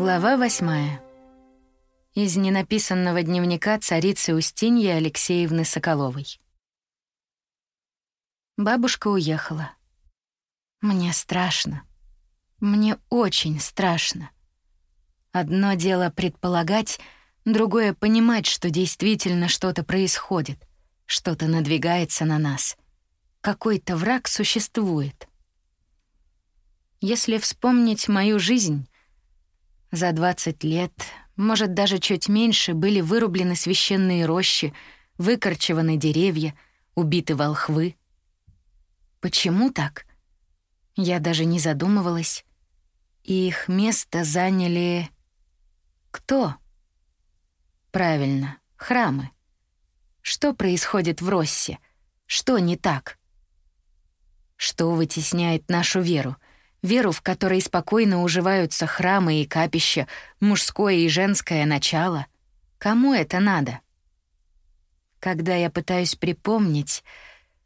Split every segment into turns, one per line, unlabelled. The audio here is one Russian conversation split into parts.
Глава восьмая. Из ненаписанного дневника царицы Устиньи Алексеевны Соколовой. Бабушка уехала. Мне страшно. Мне очень страшно. Одно дело предполагать, другое — понимать, что действительно что-то происходит, что-то надвигается на нас. Какой-то враг существует. Если вспомнить мою жизнь — за 20 лет, может, даже чуть меньше, были вырублены священные рощи, выкорчеваны деревья, убиты волхвы. Почему так? Я даже не задумывалась. И их место заняли... Кто? Правильно, храмы. Что происходит в Россе? Что не так? Что вытесняет нашу веру — веру, в которой спокойно уживаются храмы и капища, мужское и женское начало. Кому это надо? Когда я пытаюсь припомнить,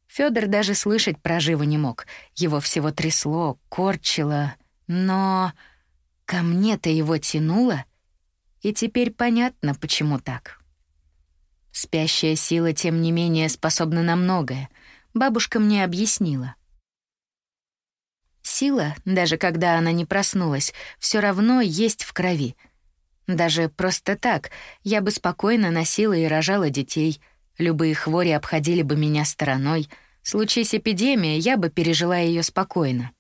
Фёдор даже слышать про живо не мог. Его всего трясло, корчило, но ко мне-то его тянуло, и теперь понятно, почему так. Спящая сила, тем не менее, способна на многое. Бабушка мне объяснила — Сила, даже когда она не проснулась, все равно есть в крови. Даже просто так я бы спокойно носила и рожала детей. Любые хвори обходили бы меня стороной. Случись эпидемия, я бы пережила ее спокойно.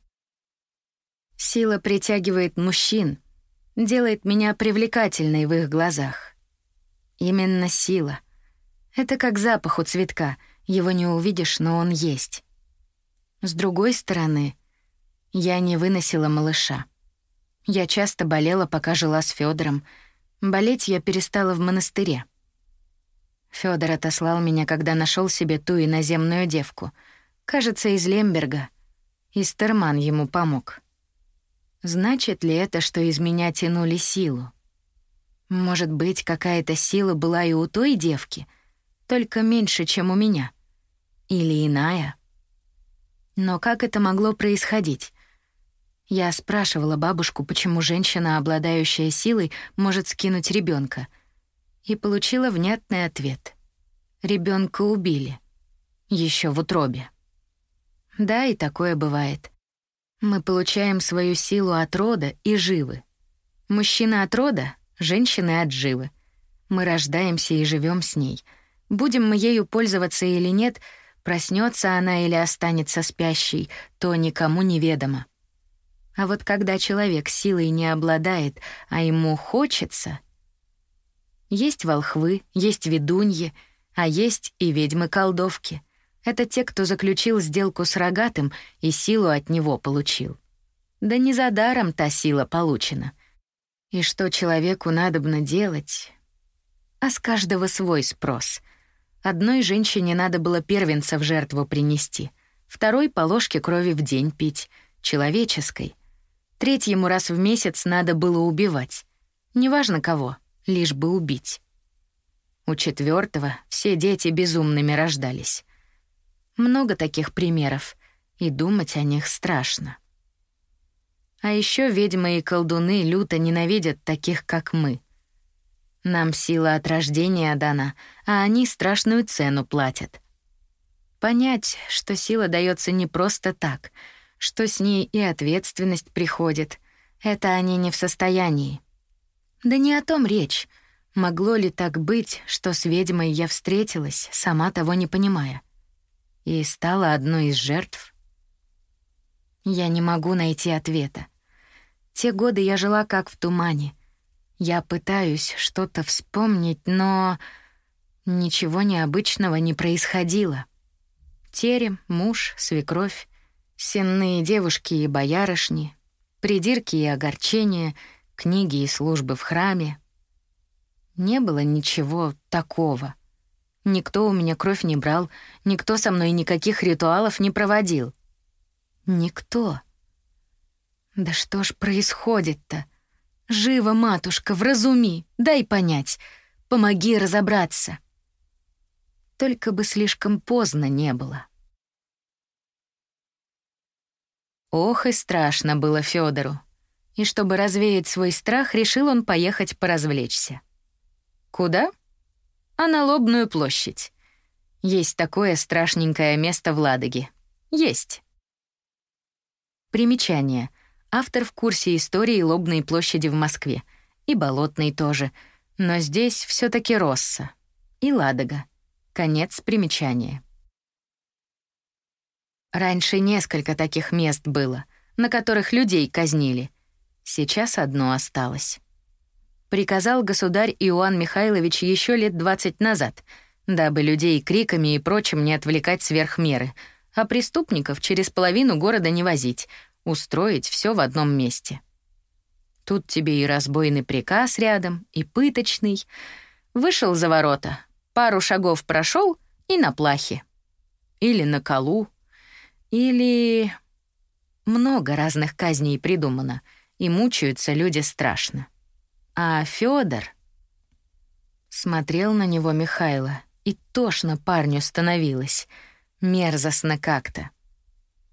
Сила притягивает мужчин, делает меня привлекательной в их глазах. Именно сила. Это как запах у цветка. Его не увидишь, но он есть. С другой стороны — я не выносила малыша. Я часто болела, пока жила с Федором. Болеть я перестала в монастыре. Федор отослал меня, когда нашел себе ту иноземную девку. Кажется, из Лемберга. И Стерман ему помог. Значит ли это, что из меня тянули силу? Может быть, какая-то сила была и у той девки, только меньше, чем у меня. Или иная. Но как это могло происходить? Я спрашивала бабушку, почему женщина, обладающая силой, может скинуть ребенка, и получила внятный ответ. Ребенка убили. еще в утробе. Да, и такое бывает. Мы получаем свою силу от рода и живы. Мужчина от рода, женщины от живы. Мы рождаемся и живем с ней. Будем мы ею пользоваться или нет, проснется она или останется спящей, то никому неведомо. А вот когда человек силой не обладает, а ему хочется... Есть волхвы, есть ведуньи, а есть и ведьмы-колдовки. Это те, кто заключил сделку с рогатым и силу от него получил. Да не за даром та сила получена. И что человеку надобно делать? А с каждого свой спрос. Одной женщине надо было первенца в жертву принести, второй — по ложке крови в день пить, человеческой — Третьему раз в месяц надо было убивать. Неважно кого, лишь бы убить. У четвертого все дети безумными рождались. Много таких примеров, и думать о них страшно. А еще ведьмы и колдуны люто ненавидят таких, как мы. Нам сила от рождения дана, а они страшную цену платят. Понять, что сила дается не просто так — что с ней и ответственность приходит. Это они не в состоянии. Да не о том речь. Могло ли так быть, что с ведьмой я встретилась, сама того не понимая? И стала одной из жертв? Я не могу найти ответа. Те годы я жила как в тумане. Я пытаюсь что-то вспомнить, но ничего необычного не происходило. Терем, муж, свекровь. Сенные девушки и боярышни, придирки и огорчения, книги и службы в храме. Не было ничего такого. Никто у меня кровь не брал, никто со мной никаких ритуалов не проводил. Никто. Да что ж происходит-то? Живо, матушка, вразуми, дай понять, помоги разобраться. Только бы слишком поздно не было. Ох и страшно было Федору. И чтобы развеять свой страх, решил он поехать поразвлечься. Куда? А на Лобную площадь. Есть такое страшненькое место в Ладоге. Есть. Примечание. Автор в курсе истории Лобной площади в Москве. И Болотной тоже. Но здесь все таки Росса. И Ладога. Конец примечания. Раньше несколько таких мест было, на которых людей казнили. Сейчас одно осталось. Приказал государь Иоанн Михайлович еще лет двадцать назад, дабы людей криками и прочим не отвлекать сверх меры, а преступников через половину города не возить, устроить все в одном месте. Тут тебе и разбойный приказ рядом, и пыточный. Вышел за ворота, пару шагов прошел и на плахе. Или на колу, или... Много разных казней придумано, и мучаются люди страшно. А Фёдор... Смотрел на него Михайло, и тошно парню становилось. Мерзостно как-то.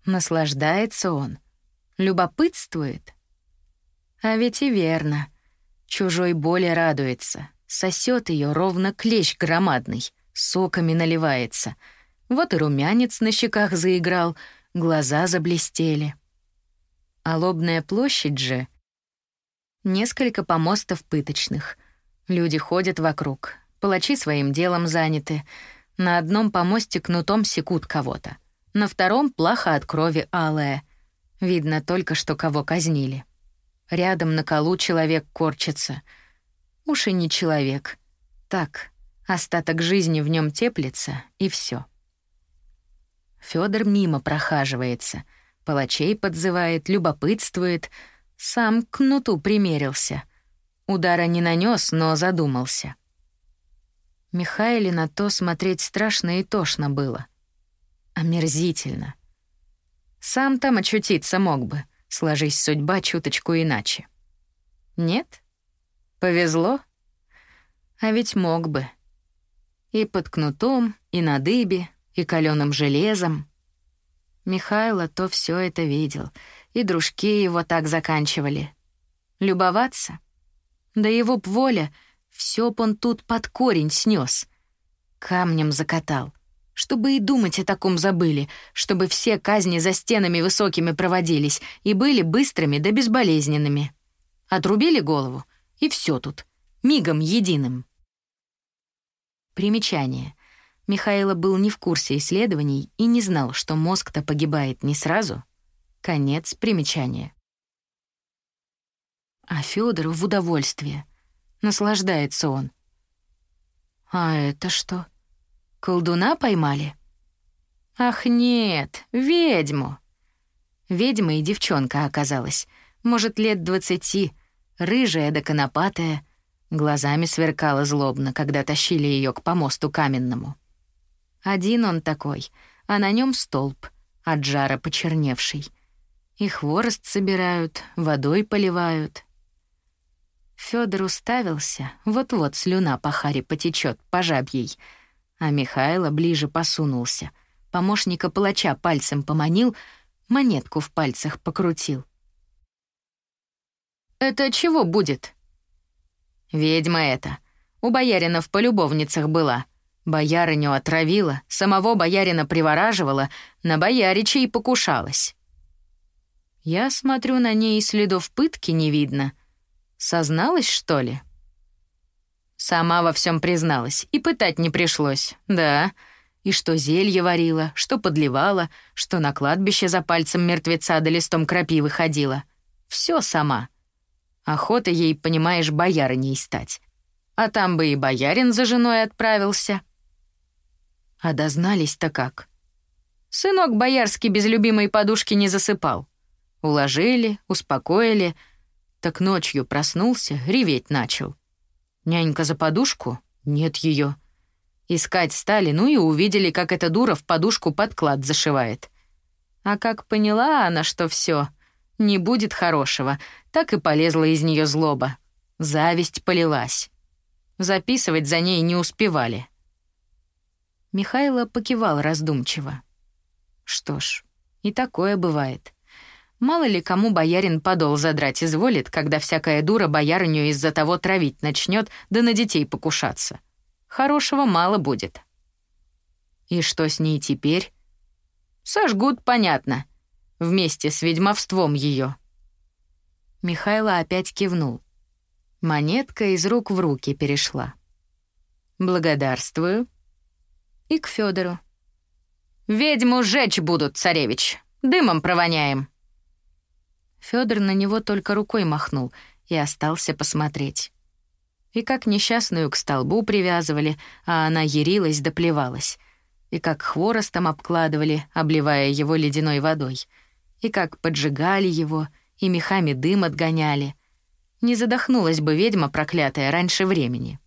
Наслаждается он. Любопытствует. А ведь и верно. Чужой боли радуется. Сосет ее ровно клещ громадный. Соками наливается — вот и румянец на щеках заиграл, глаза заблестели. А лобная площадь же... Несколько помостов пыточных. Люди ходят вокруг, палачи своим делом заняты. На одном помосте кнутом секут кого-то. На втором плаха от крови алая. Видно только, что кого казнили. Рядом на колу человек корчится. Уж и не человек. Так, остаток жизни в нем теплится, и все. Федор мимо прохаживается, палачей подзывает, любопытствует, сам к кнуту примерился. Удара не нанес, но задумался. Михаиле на то смотреть страшно и тошно было. Омерзительно. Сам там очутиться мог бы, сложись судьба чуточку иначе. Нет? Повезло? А ведь мог бы. И под кнутом, и на дыбе, и каленым железом. Михайло то все это видел, и дружки его так заканчивали. Любоваться? Да его б воля, все б он тут под корень снес, Камнем закатал. Чтобы и думать о таком забыли, чтобы все казни за стенами высокими проводились и были быстрыми да безболезненными. Отрубили голову, и все тут, мигом единым. Примечание. Михаила был не в курсе исследований и не знал, что мозг-то погибает не сразу. Конец примечания. А Фёдору в удовольствие. Наслаждается он. А это что? Колдуна поймали? Ах, нет, ведьму. Ведьма и девчонка оказалась. Может, лет двадцати, рыжая да конопатая. Глазами сверкала злобно, когда тащили ее к помосту каменному. Один он такой, а на нем столб, от жара почерневший. И хворост собирают, водой поливают. Фёдор уставился, вот-вот слюна по харе потечет по жабьей, а Михайло ближе посунулся. Помощника палача пальцем поманил, монетку в пальцах покрутил. «Это чего будет?» «Ведьма это. У боярина в полюбовницах была. Боярыню отравила, самого боярина привораживала, на боярича и покушалась. Я смотрю, на ней следов пытки не видно. Созналась, что ли? Сама во всем призналась, и пытать не пришлось, да. И что зелье варила, что подливала, что на кладбище за пальцем мертвеца да листом крапивы ходила. Все сама. Охота ей, понимаешь, боярыней стать. А там бы и боярин за женой отправился. А дознались-то как? Сынок боярский без любимой подушки не засыпал. Уложили, успокоили. Так ночью проснулся, реветь начал. Нянька за подушку? Нет ее. Искать стали, ну и увидели, как эта дура в подушку подклад зашивает. А как поняла она, что все не будет хорошего, так и полезла из нее злоба. Зависть полилась. Записывать за ней не успевали. Михайло покивал раздумчиво. Что ж, и такое бывает. Мало ли кому боярин подол задрать изволит, когда всякая дура боярыню из-за того травить начнет, да на детей покушаться. Хорошего мало будет. И что с ней теперь? Сожгут, понятно. Вместе с ведьмовством ее. Михайло опять кивнул. Монетка из рук в руки перешла. «Благодарствую». И к Федору. «Ведьму жечь будут, царевич. Дымом провоняем». Федор на него только рукой махнул и остался посмотреть. И как несчастную к столбу привязывали, а она ярилась да. И как хворостом обкладывали, обливая его ледяной водой. И как поджигали его, и мехами дым отгоняли. Не задохнулась бы ведьма проклятая раньше времени.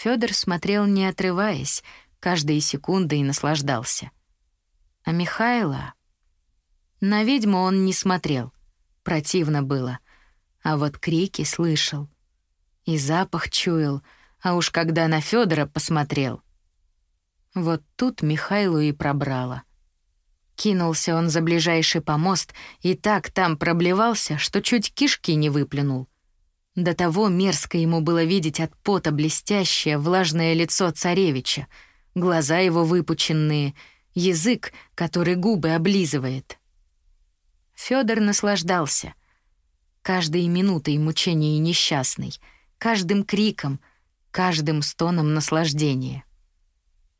Федор смотрел, не отрываясь, каждой секундой наслаждался. А Михайло... На ведьму он не смотрел. Противно было. А вот крики слышал. И запах чуял, а уж когда на Федора посмотрел. Вот тут Михайлу и пробрало. Кинулся он за ближайший помост и так там проблевался, что чуть кишки не выплюнул. До того мерзко ему было видеть от пота блестящее, влажное лицо царевича, глаза его выпученные, язык, который губы облизывает. Фёдор наслаждался. Каждой минутой мучения несчастной, каждым криком, каждым стоном наслаждения.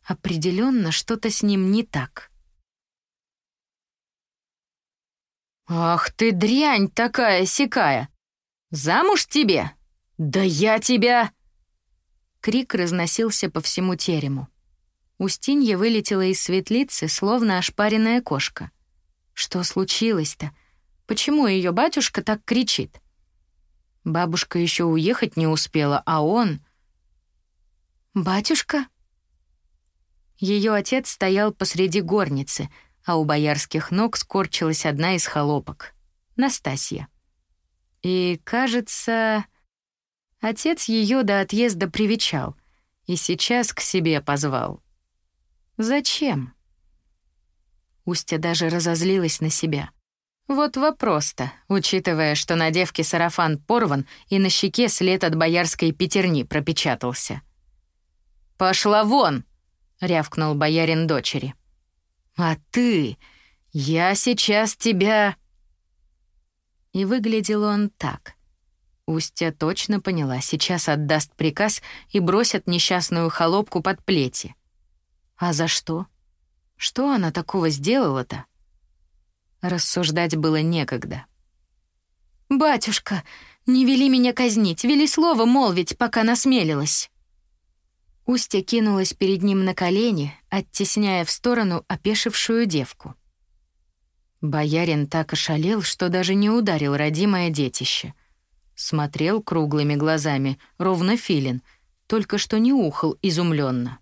Определенно что-то с ним не так. «Ах ты дрянь такая сякая! Замуж тебе? Да я тебя!» Крик разносился по всему терему. Устинья вылетела из светлицы, словно ошпаренная кошка. Что случилось-то? Почему ее батюшка так кричит? Бабушка еще уехать не успела, а он... «Батюшка?» Ее отец стоял посреди горницы, а у боярских ног скорчилась одна из холопок — Настасья. И, кажется, отец ее до отъезда привечал и сейчас к себе позвал. Зачем? Устя даже разозлилась на себя. Вот вопрос-то, учитывая, что на девке сарафан порван и на щеке след от боярской пятерни пропечатался. «Пошла вон!» — рявкнул боярин дочери. «А ты... Я сейчас тебя...» И выглядел он так. Устья точно поняла, сейчас отдаст приказ и бросят несчастную холопку под плети. А за что? Что она такого сделала-то? Рассуждать было некогда. «Батюшка, не вели меня казнить, вели слово молвить, пока насмелилась». Устья кинулась перед ним на колени, оттесняя в сторону опешившую девку. Боярин так ошалел, что даже не ударил родимое детище. Смотрел круглыми глазами, ровно филин, только что не ухал изумленно.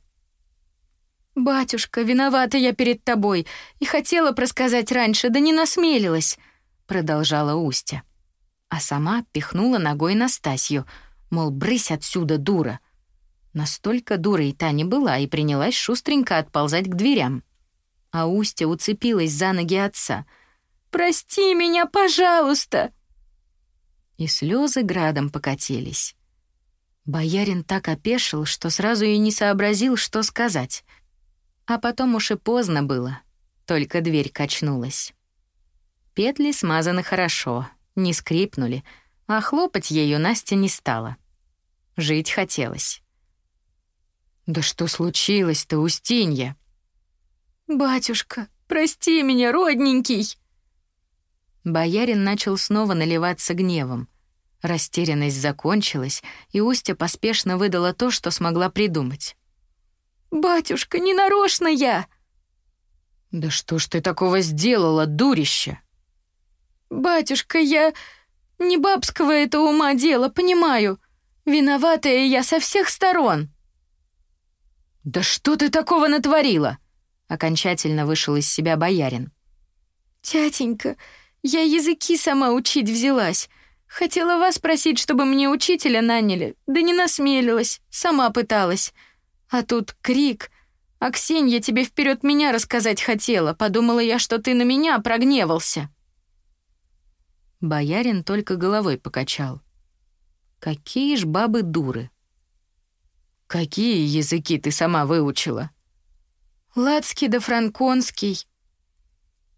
«Батюшка, виновата я перед тобой и хотела просказать раньше, да не насмелилась», — продолжала Устя. А сама пихнула ногой Настасью, мол, брысь отсюда, дура. Настолько дурой та не была и принялась шустренько отползать к дверям. А Устя уцепилась за ноги отца. «Прости меня, пожалуйста!» И слезы градом покатились. Боярин так опешил, что сразу и не сообразил, что сказать — а потом уж и поздно было. Только дверь качнулась. Петли смазаны хорошо, не скрипнули, а хлопать ею Настя не стала. Жить хотелось. «Да что случилось-то, Устинья?» «Батюшка, прости меня, родненький!» Боярин начал снова наливаться гневом. Растерянность закончилась, и Устя поспешно выдала то, что смогла придумать. «Батюшка, не нарочно я!» «Да что ж ты такого сделала, дурище?» «Батюшка, я... Не бабского это ума дело, понимаю. Виноватая я со всех сторон». «Да что ты такого натворила?» Окончательно вышел из себя боярин. «Тятенька, я языки сама учить взялась. Хотела вас просить, чтобы мне учителя наняли, да не насмелилась, сама пыталась. А тут крик. «Аксинья тебе вперед меня рассказать хотела. Подумала я, что ты на меня прогневался». Боярин только головой покачал. Какие ж бабы дуры. Какие языки ты сама выучила? Ладский да франконский.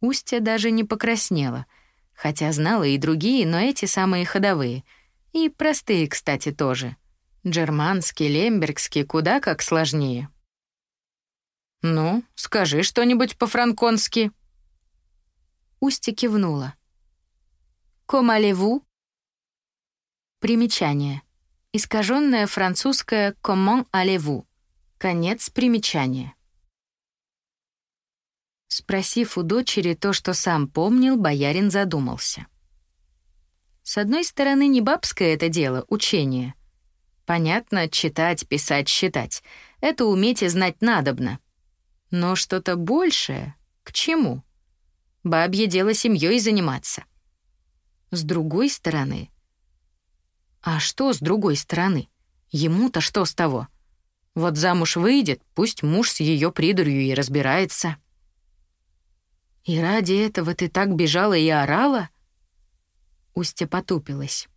Устья даже не покраснела, хотя знала и другие, но эти самые ходовые. И простые, кстати, тоже. Джерманский, лембергский куда как сложнее. «Ну, скажи что-нибудь по-франконски». Устья кивнула. «Комалеву?» Примечание. Искаженное французское «comment allez-vous?» Конец примечания. Спросив у дочери то, что сам помнил, боярин задумался. С одной стороны, не бабское это дело, учение. Понятно, читать, писать, считать. Это уметь и знать надобно. Но что-то большее к чему? Бабье дело семьей заниматься. С другой стороны... А что с другой стороны? Ему-то что с того? Вот замуж выйдет, пусть муж с ее придурью и разбирается. И ради этого ты так бежала и орала? Устя потупилась.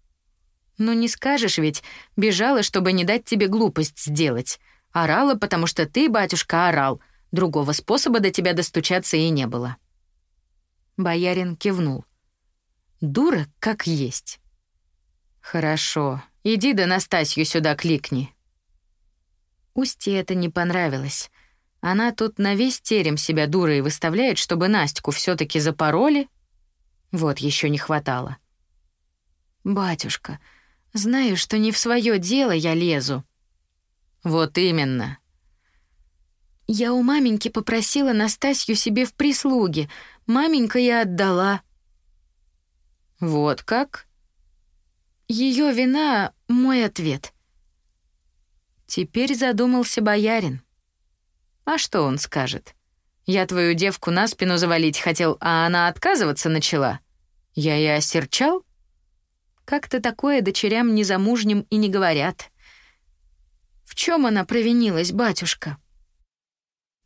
Ну не скажешь ведь, бежала, чтобы не дать тебе глупость сделать. Орала, потому что ты, батюшка, орал — Другого способа до тебя достучаться и не было. Боярин кивнул. Дура как есть. Хорошо, иди до Настасью сюда кликни. Устье это не понравилось. Она тут на весь терем себя дурой выставляет, чтобы Настю все таки запороли. Вот еще не хватало. «Батюшка, знаю, что не в свое дело я лезу». «Вот именно. Я у маменьки попросила Настасью себе в прислуге. Маменька и отдала. Вот как? Ее вина — мой ответ. Теперь задумался боярин. А что он скажет? Я твою девку на спину завалить хотел, а она отказываться начала. Я и осерчал? Как-то такое дочерям незамужним и не говорят. В чем она провинилась, батюшка?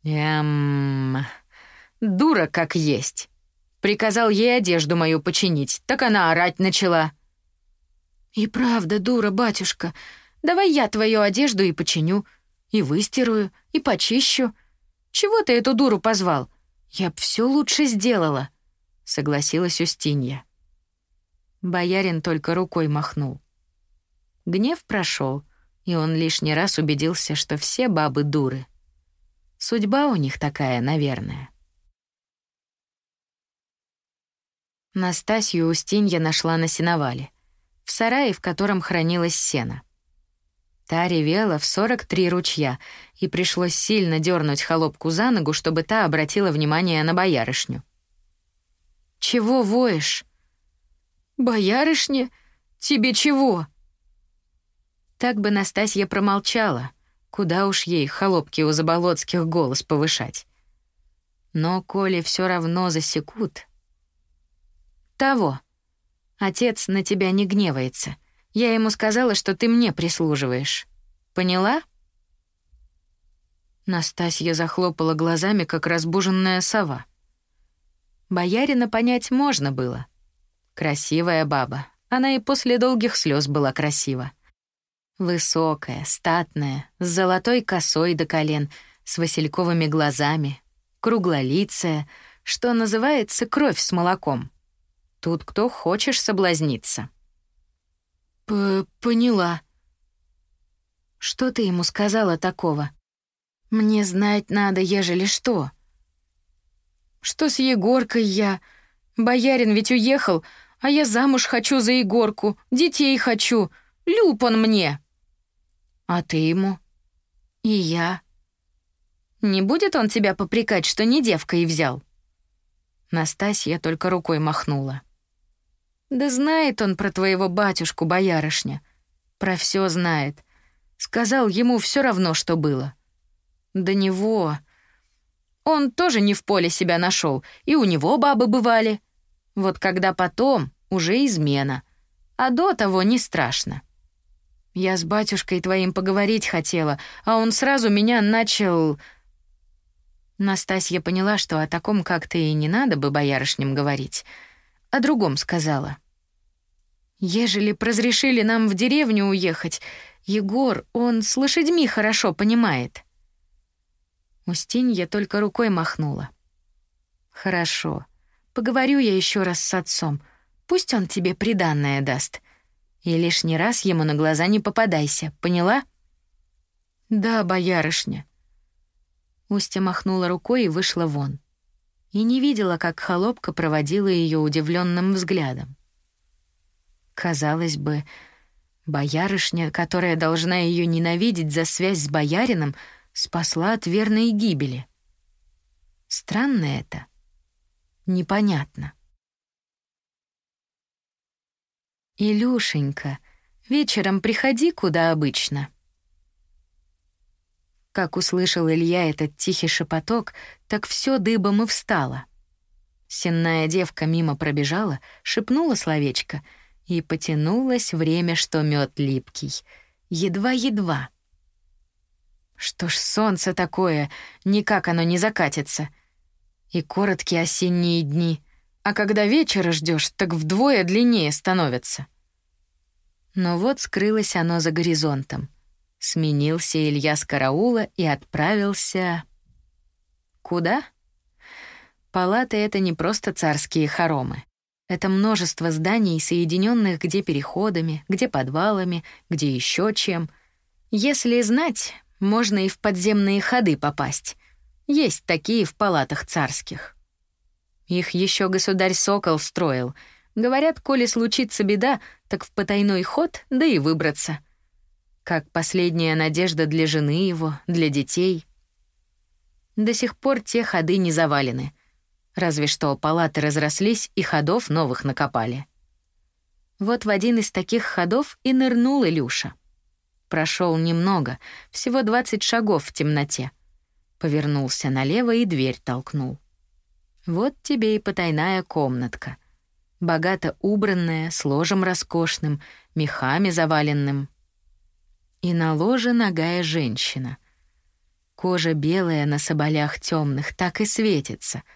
Эм... Дура как есть. Приказал ей одежду мою починить, так она орать начала. И правда, дура, батюшка. Давай я твою одежду и починю, и выстирую, и почищу. Чего ты эту дуру позвал? Я б все лучше сделала, согласилась Устинья. Боярин только рукой махнул. Гнев прошел, и он лишний раз убедился, что все бабы дуры. Судьба у них такая, наверное. Настасью Устинья нашла на сеновале, в сарае, в котором хранилось сено. Та ревела в 43 ручья, и пришлось сильно дернуть холопку за ногу, чтобы та обратила внимание на боярышню. «Чего воешь?» «Боярышня? Тебе чего?» Так бы Настасья промолчала, Куда уж ей, холопки у Заболоцких, голос повышать. Но коли все равно засекут... Того. Отец на тебя не гневается. Я ему сказала, что ты мне прислуживаешь. Поняла? Настасья захлопала глазами, как разбуженная сова. Боярина понять можно было. Красивая баба. Она и после долгих слез была красива. Высокая, статная, с золотой косой до колен, с васильковыми глазами, круглолицая, что называется кровь с молоком. Тут кто хочешь соблазниться. П «Поняла». «Что ты ему сказала такого?» «Мне знать надо, ежели что». «Что с Егоркой я? Боярин ведь уехал, а я замуж хочу за Егорку, детей хочу. Люб он мне!» А ты ему? И я. Не будет он тебя попрекать, что не девка и взял? Настасья только рукой махнула. Да знает он про твоего батюшку, боярышня. Про все знает. Сказал ему все равно, что было. До него... Он тоже не в поле себя нашел, и у него бабы бывали. Вот когда потом, уже измена. А до того не страшно. Я с батюшкой твоим поговорить хотела, а он сразу меня начал...» Настасья поняла, что о таком как-то и не надо бы боярышням говорить. О другом сказала. Ежели разрешили нам в деревню уехать, Егор, он с лошадьми хорошо понимает. Устинья только рукой махнула. Хорошо. Поговорю я еще раз с отцом. Пусть он тебе приданное даст. И лишний раз ему на глаза не попадайся, поняла? Да, боярышня. Устя махнула рукой и вышла вон. И не видела, как холопка проводила ее удивленным взглядом. Казалось бы, боярышня, которая должна ее ненавидеть за связь с боярином, спасла от верной гибели. Странно это. Непонятно. «Илюшенька, вечером приходи, куда обычно». Как услышал Илья этот тихий шепоток, так все дыбом и встало. Сенная девка мимо пробежала, шепнула словечко — и потянулось время, что мед липкий. Едва-едва. Что ж солнце такое, никак оно не закатится. И короткие осенние дни, а когда вечера ждешь, так вдвое длиннее становится. Но вот скрылось оно за горизонтом. Сменился Илья с караула и отправился... Куда? Палаты — это не просто царские хоромы. Это множество зданий, соединенных где переходами, где подвалами, где еще чем. Если знать, можно и в подземные ходы попасть. Есть такие в палатах царских. Их еще государь Сокол строил. Говорят, коли случится беда, так в потайной ход, да и выбраться. Как последняя надежда для жены его, для детей. До сих пор те ходы не завалены. Разве что палаты разрослись и ходов новых накопали. Вот в один из таких ходов и нырнул Илюша. Прошел немного, всего 20 шагов в темноте. Повернулся налево и дверь толкнул. Вот тебе и потайная комнатка. Богато убранная, с ложем роскошным, мехами заваленным. И на ложе ногая женщина. Кожа белая на соболях темных так и светится —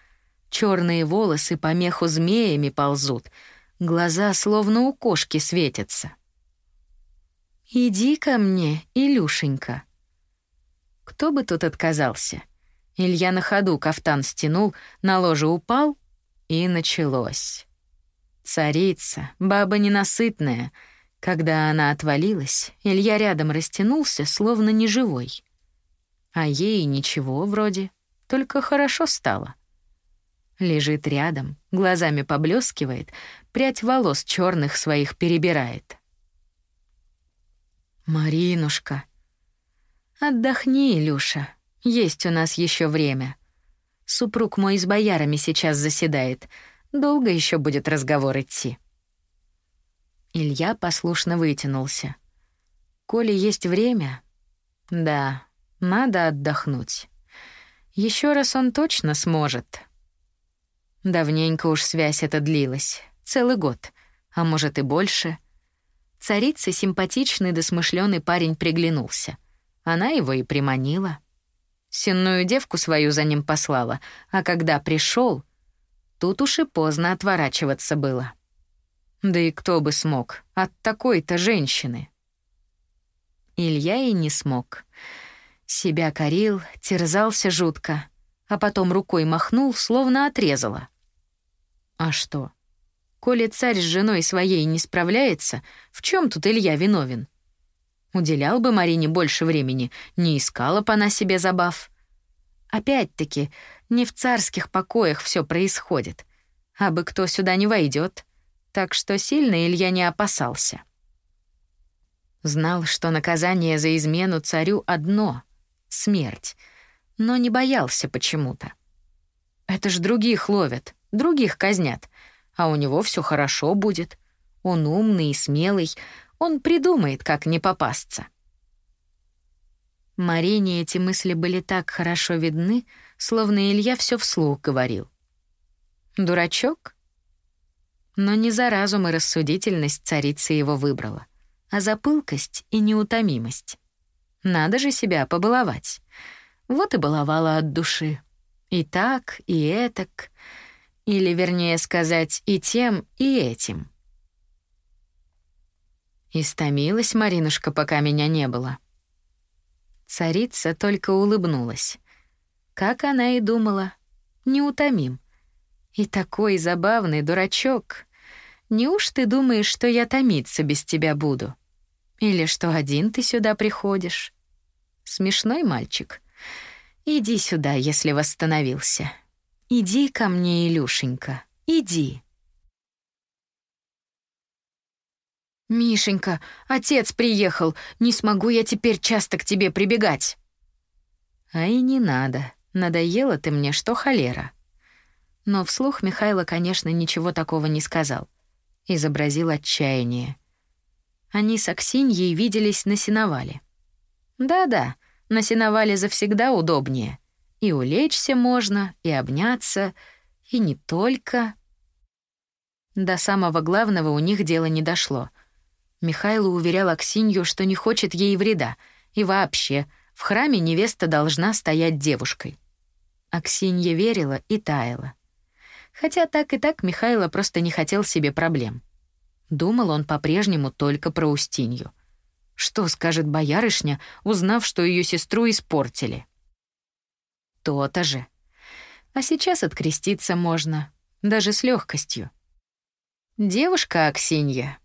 Черные волосы по меху змеями ползут, глаза словно у кошки светятся. «Иди ко мне, Илюшенька». Кто бы тут отказался? Илья на ходу кафтан стянул, на ложе упал, и началось. Царица, баба ненасытная. Когда она отвалилась, Илья рядом растянулся, словно неживой. А ей ничего вроде, только хорошо стало. Лежит рядом, глазами поблескивает, прядь волос черных своих перебирает. «Маринушка!» «Отдохни, Илюша, есть у нас еще время. Супруг мой с боярами сейчас заседает, долго еще будет разговор идти». Илья послушно вытянулся. «Коли есть время...» «Да, надо отдохнуть. Еще раз он точно сможет». Давненько уж связь эта длилась. Целый год. А может и больше. Царице симпатичный да смышленый парень приглянулся. Она его и приманила. Сенную девку свою за ним послала, а когда пришел, тут уж и поздно отворачиваться было. Да и кто бы смог от такой-то женщины? Илья и не смог. Себя корил, терзался жутко, а потом рукой махнул, словно отрезала. А что? Коли царь с женой своей не справляется, в чем тут Илья виновен? Уделял бы Марине больше времени, не искала бы она себе забав. Опять-таки, не в царских покоях все происходит, а бы кто сюда не войдет, так что сильно Илья не опасался. Знал, что наказание за измену царю одно — смерть, но не боялся почему-то. Это ж других ловят, других казнят, а у него все хорошо будет. Он умный и смелый, он придумает, как не попасться. Марине эти мысли были так хорошо видны, словно Илья все вслух говорил. «Дурачок?» Но не за разум и рассудительность царица его выбрала, а за пылкость и неутомимость. Надо же себя побаловать. Вот и баловала от души. И так, и этак — или, вернее сказать, и тем, и этим. Истомилась Маринушка, пока меня не было. Царица только улыбнулась. Как она и думала, неутомим. И такой забавный дурачок. Неуж ты думаешь, что я томиться без тебя буду? Или что один ты сюда приходишь? Смешной мальчик. Иди сюда, если восстановился. Иди ко мне, Илюшенька, иди. «Мишенька, отец приехал. Не смогу я теперь часто к тебе прибегать». «А и не надо. Надоело ты мне, что холера». Но вслух Михайло, конечно, ничего такого не сказал. Изобразил отчаяние. Они с Аксиньей виделись на сеновале. Да-да, на сеновале завсегда удобнее. И улечься можно, и обняться, и не только. До самого главного у них дело не дошло — Михайло уверял Аксинью, что не хочет ей вреда, и вообще, в храме невеста должна стоять девушкой. Аксинья верила и таяла. Хотя так и так Михайло просто не хотел себе проблем. Думал он по-прежнему только про Устинью. Что скажет боярышня, узнав, что ее сестру испортили? То-то же. А сейчас откреститься можно, даже с легкостью. Девушка Аксинья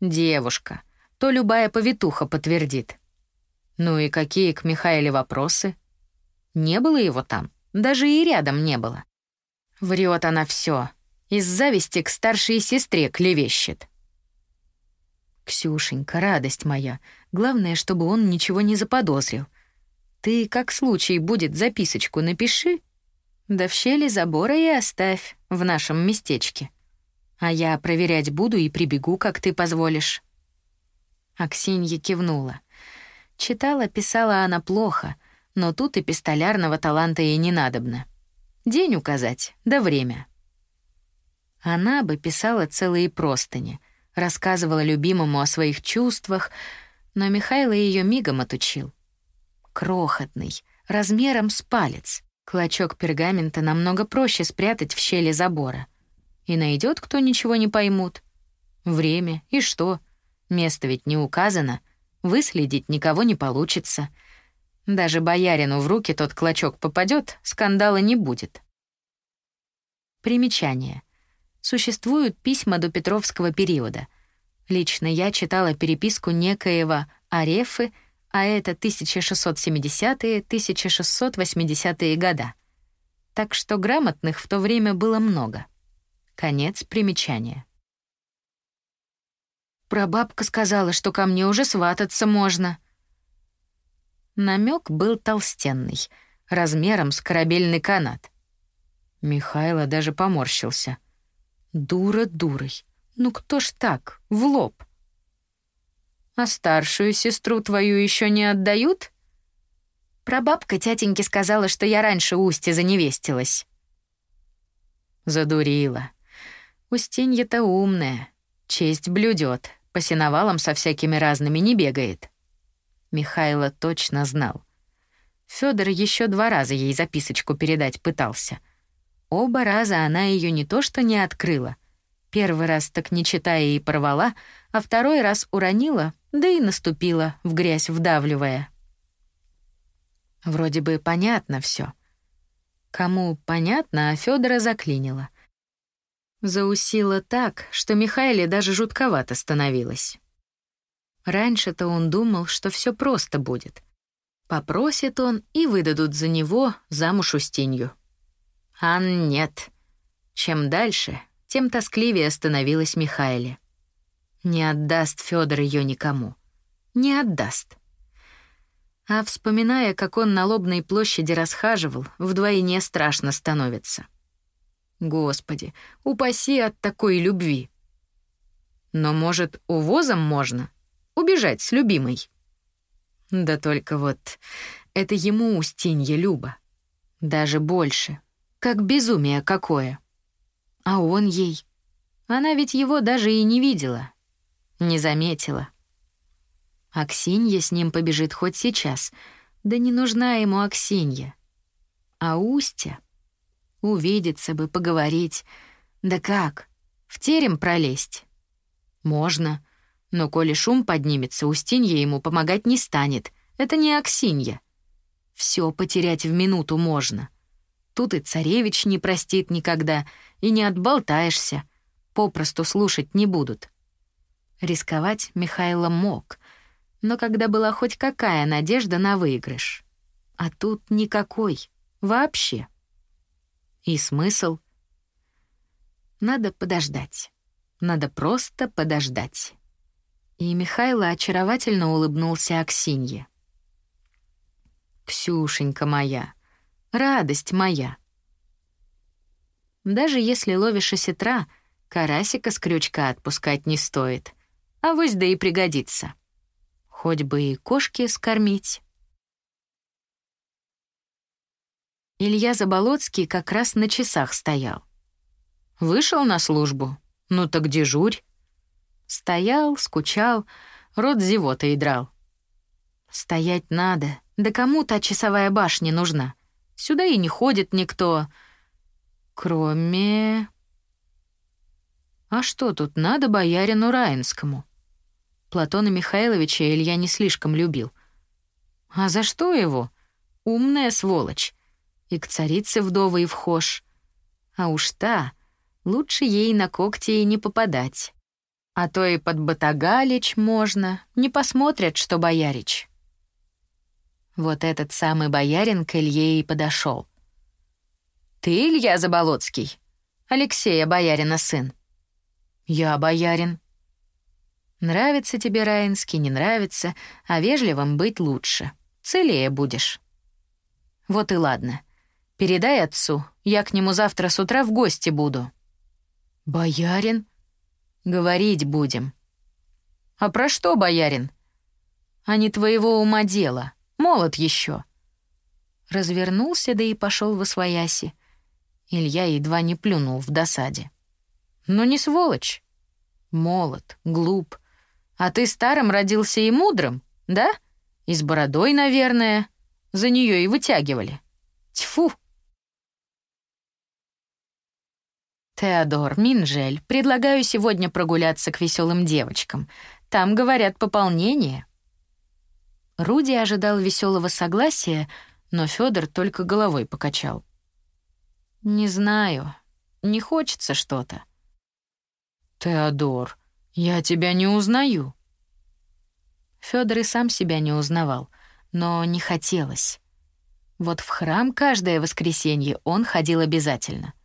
Девушка. То любая повитуха подтвердит. Ну и какие к Михаиле вопросы? Не было его там, даже и рядом не было. Врет она все. Из зависти к старшей сестре клевещет. «Ксюшенька, радость моя, главное, чтобы он ничего не заподозрил. Ты, как случай будет, записочку напиши, да в щели забора и оставь в нашем местечке. А я проверять буду и прибегу, как ты позволишь». Аксинья кивнула. Читала, писала она плохо, но тут и пистолярного таланта ей не надобно. День указать, да время. Она бы писала целые простыни, рассказывала любимому о своих чувствах, но Михайло ее мигом отучил. Крохотный, размером с палец. Клочок пергамента намного проще спрятать в щели забора — и найдет, кто ничего не поймут. Время и что? Место ведь не указано. Выследить никого не получится. Даже боярину в руки тот клочок попадет, скандала не будет. Примечание. Существуют письма до Петровского периода. Лично я читала переписку некоего Арефы, а это 1670-1680-е года. Так что грамотных в то время было много. Конец примечания. Прабабка сказала, что ко мне уже свататься можно. Намек был толстенный, размером с корабельный канат. Михайло даже поморщился. Дура дурой. Ну кто ж так, в лоб? А старшую сестру твою еще не отдают? Прабабка тятеньке сказала, что я раньше Усти заневестилась. Задурила. Устинья-то умная, честь блюдет, по сеновалам со всякими разными не бегает. Михайло точно знал. Федор еще два раза ей записочку передать пытался. Оба раза она ее не то что не открыла. Первый раз так не читая и порвала, а второй раз уронила, да и наступила, в грязь вдавливая. Вроде бы понятно все. Кому понятно, а Федора заклинило. Заусила так, что Михаиле даже жутковато становилось. Раньше-то он думал, что все просто будет. Попросит он, и выдадут за него замуж Устинью. А нет. Чем дальше, тем тоскливее становилась Михаиле. Не отдаст Федор ее никому. Не отдаст. А вспоминая, как он на Лобной площади расхаживал, вдвойне страшно становится. Господи, упаси от такой любви. Но, может, увозом можно? Убежать с любимой? Да только вот это ему Устинья Люба. Даже больше. Как безумие какое. А он ей. Она ведь его даже и не видела. Не заметила. Аксинья с ним побежит хоть сейчас. Да не нужна ему Аксинья. А Устя... Увидеться бы, поговорить. Да как? В терем пролезть? Можно. Но коли шум поднимется, Устинья ему помогать не станет. Это не Аксинья. Все потерять в минуту можно. Тут и царевич не простит никогда, и не отболтаешься. Попросту слушать не будут. Рисковать Михайло мог, но когда была хоть какая надежда на выигрыш. А тут никакой. Вообще. И смысл? Надо подождать. Надо просто подождать. И Михайло очаровательно улыбнулся Аксинье. «Ксюшенька моя, радость моя!» Даже если ловишь осетра, карасика с крючка отпускать не стоит. А вось да и пригодится. Хоть бы и кошки скормить. Илья Заболоцкий как раз на часах стоял. Вышел на службу. Ну так дежурь. Стоял, скучал, рот зевотой драл. Стоять надо, да кому та часовая башня нужна? Сюда и не ходит никто. Кроме... А что тут надо боярину Раинскому? Платона Михайловича Илья не слишком любил. А за что его? Умная сволочь. И к царице вдовой вхож. А уж та, лучше ей на когти и не попадать. А то и под Батагалич можно, не посмотрят, что боярич. Вот этот самый боярин к Илье и подошел. «Ты Илья Заболоцкий? Алексея боярина сын?» «Я боярин». «Нравится тебе Раинский, не нравится, а вежливым быть лучше. Целее будешь». «Вот и ладно. Передай отцу, я к нему завтра с утра в гости буду». «Боярин?» Говорить будем. А про что, боярин? А не твоего ума дело. Молод еще. Развернулся, да и пошел в освояси. Илья едва не плюнул в досаде. Ну не сволочь. Молод, глуп. А ты старым родился и мудрым, да? И с бородой, наверное. За нее и вытягивали. Тьфу! «Теодор, Минжель, предлагаю сегодня прогуляться к веселым девочкам. Там, говорят, пополнение». Руди ожидал веселого согласия, но Федор только головой покачал. «Не знаю. Не хочется что-то». «Теодор, я тебя не узнаю». Федор и сам себя не узнавал, но не хотелось. Вот в храм каждое воскресенье он ходил обязательно —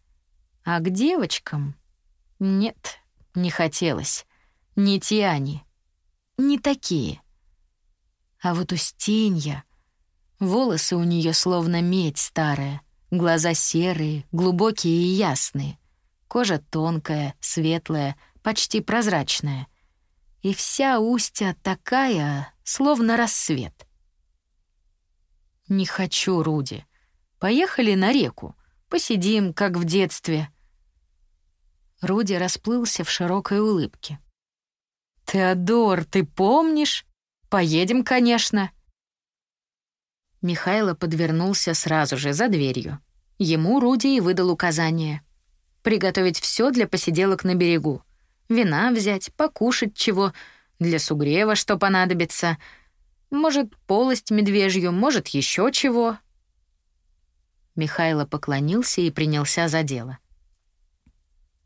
а к девочкам? Нет, не хотелось. Не те они. Не такие. А вот Устинья... Волосы у нее словно медь старая, глаза серые, глубокие и ясные, кожа тонкая, светлая, почти прозрачная. И вся устья такая, словно рассвет. «Не хочу, Руди. Поехали на реку. Посидим, как в детстве. Руди расплылся в широкой улыбке. «Теодор, ты помнишь? Поедем, конечно». Михайло подвернулся сразу же за дверью. Ему Руди и выдал указание. Приготовить все для посиделок на берегу. Вина взять, покушать чего, для сугрева что понадобится. Может, полость медвежью, может, еще чего. Михайло поклонился и принялся за дело.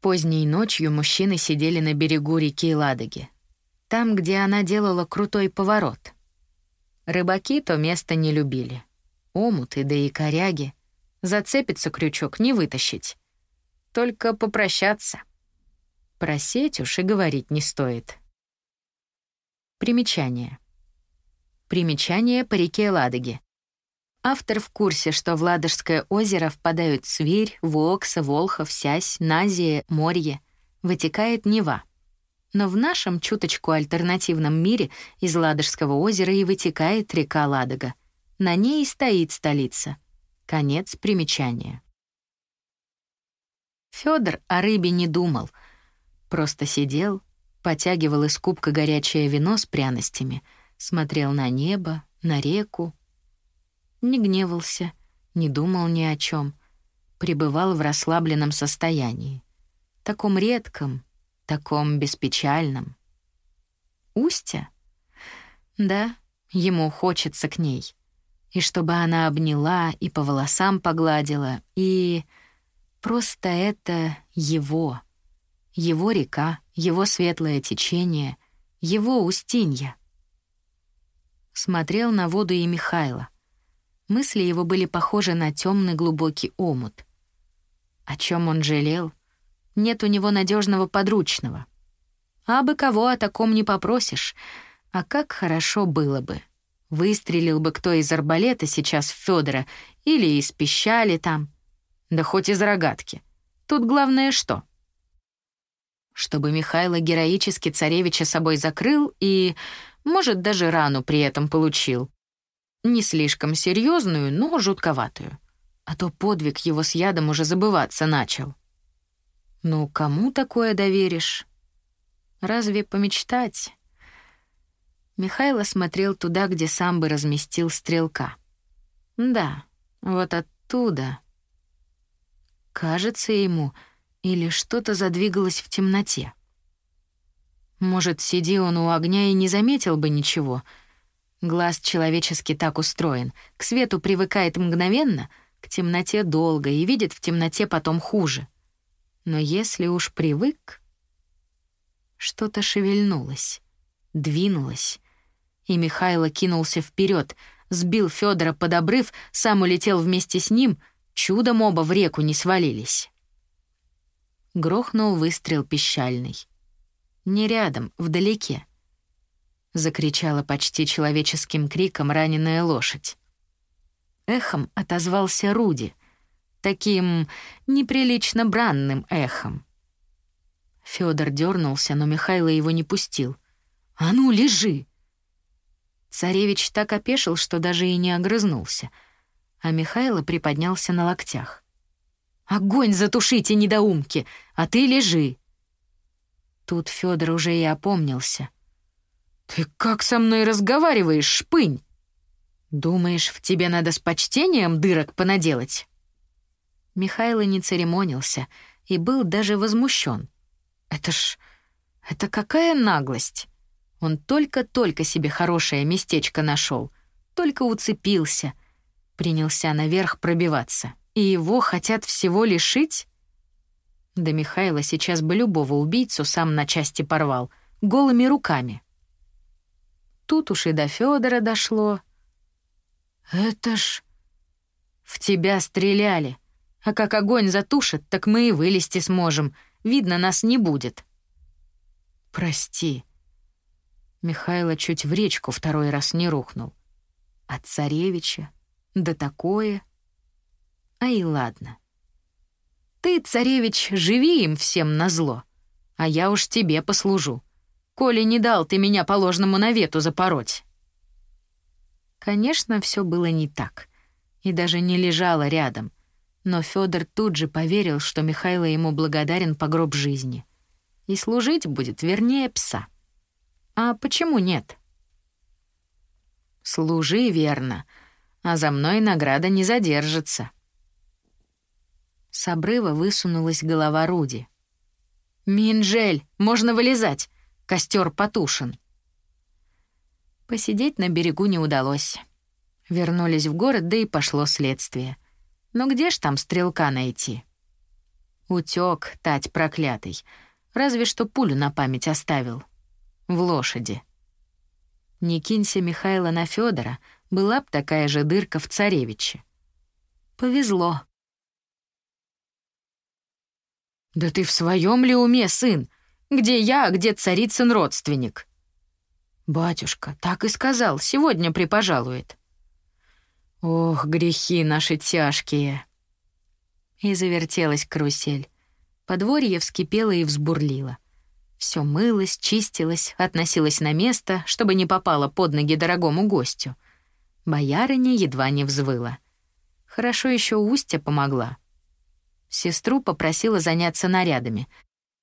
Поздней ночью мужчины сидели на берегу реки Ладоги, там, где она делала крутой поворот. Рыбаки то место не любили. Омуты, да и коряги. Зацепится крючок, не вытащить. Только попрощаться. Про сеть уж и говорить не стоит. Примечание. Примечание по реке Ладоги. Автор в курсе, что в Ладожское озеро впадают Свирь, Вокса, Волхов, Сясь, Назия, Морье. Вытекает Нева. Но в нашем чуточку альтернативном мире из Ладожского озера и вытекает река Ладога. На ней и стоит столица. Конец примечания. Фёдор о рыбе не думал. Просто сидел, потягивал из кубка горячее вино с пряностями, смотрел на небо, на реку, не гневался, не думал ни о чем, пребывал в расслабленном состоянии, таком редком, таком беспечальном. Устя? Да, ему хочется к ней. И чтобы она обняла и по волосам погладила, и... Просто это его. Его река, его светлое течение, его Устинья. Смотрел на воду и Михайла. Мысли его были похожи на темный глубокий омут. О чем он жалел? Нет у него надежного подручного. А бы кого о таком не попросишь. А как хорошо было бы. Выстрелил бы кто из арбалета сейчас в Федора или из пищали там. Да хоть из рогатки. Тут главное что? Чтобы Михайло героически царевича собой закрыл и, может, даже рану при этом получил. Не слишком серьезную, но жутковатую. А то подвиг его с ядом уже забываться начал. Ну, кому такое доверишь? Разве помечтать? Михайло смотрел туда, где сам бы разместил стрелка. Да, вот оттуда. Кажется ему, или что-то задвигалось в темноте. Может, сиди он у огня и не заметил бы ничего. Глаз человеческий так устроен. К свету привыкает мгновенно, к темноте долго и видит в темноте потом хуже. Но если уж привык... Что-то шевельнулось, двинулось, и Михайло кинулся вперед, сбил Федора под обрыв, сам улетел вместе с ним, чудом оба в реку не свалились. Грохнул выстрел пищальный. Не рядом, вдалеке. Закричала почти человеческим криком раненая лошадь. Эхом отозвался Руди, таким неприлично бранным эхом. Федор дернулся, но Михайло его не пустил. «А ну, лежи!» Царевич так опешил, что даже и не огрызнулся, а Михайло приподнялся на локтях. «Огонь затушите, недоумки, а ты лежи!» Тут Федор уже и опомнился. «Ты как со мной разговариваешь, шпынь? Думаешь, в тебе надо с почтением дырок понаделать?» Михайло не церемонился и был даже возмущен. «Это ж... это какая наглость!» Он только-только себе хорошее местечко нашел, только уцепился, принялся наверх пробиваться. И его хотят всего лишить? Да Михайло сейчас бы любого убийцу сам на части порвал, голыми руками. Тут уж и до Федора дошло. «Это ж...» «В тебя стреляли. А как огонь затушит, так мы и вылезти сможем. Видно, нас не будет». «Прости», Михайло чуть в речку второй раз не рухнул. От царевича? Да такое. А и ладно. Ты, царевич, живи им всем назло, а я уж тебе послужу. Коли не дал ты меня по ложному навету запороть. Конечно, все было не так. И даже не лежало рядом. Но Федор тут же поверил, что Михайло ему благодарен по гроб жизни. И служить будет вернее пса. А почему нет? Служи верно, а за мной награда не задержится. С обрыва высунулась голова Руди. «Минжель, можно вылезать, костер потушен». Посидеть на берегу не удалось. Вернулись в город, да и пошло следствие. Но где ж там стрелка найти? Утек, тать проклятый. Разве что пулю на память оставил в лошади. Не кинься Михайла на Федора, была б такая же дырка в царевиче. Повезло. «Да ты в своем ли уме, сын? Где я, а где царицын родственник?» «Батюшка, так и сказал, сегодня припожалует». «Ох, грехи наши тяжкие!» И завертелась карусель. Подворье вскипело и взбурлило. Все мылось, чистилось, относилось на место, чтобы не попало под ноги дорогому гостю. Боярыня едва не взвыла. Хорошо еще Устя помогла. Сестру попросила заняться нарядами.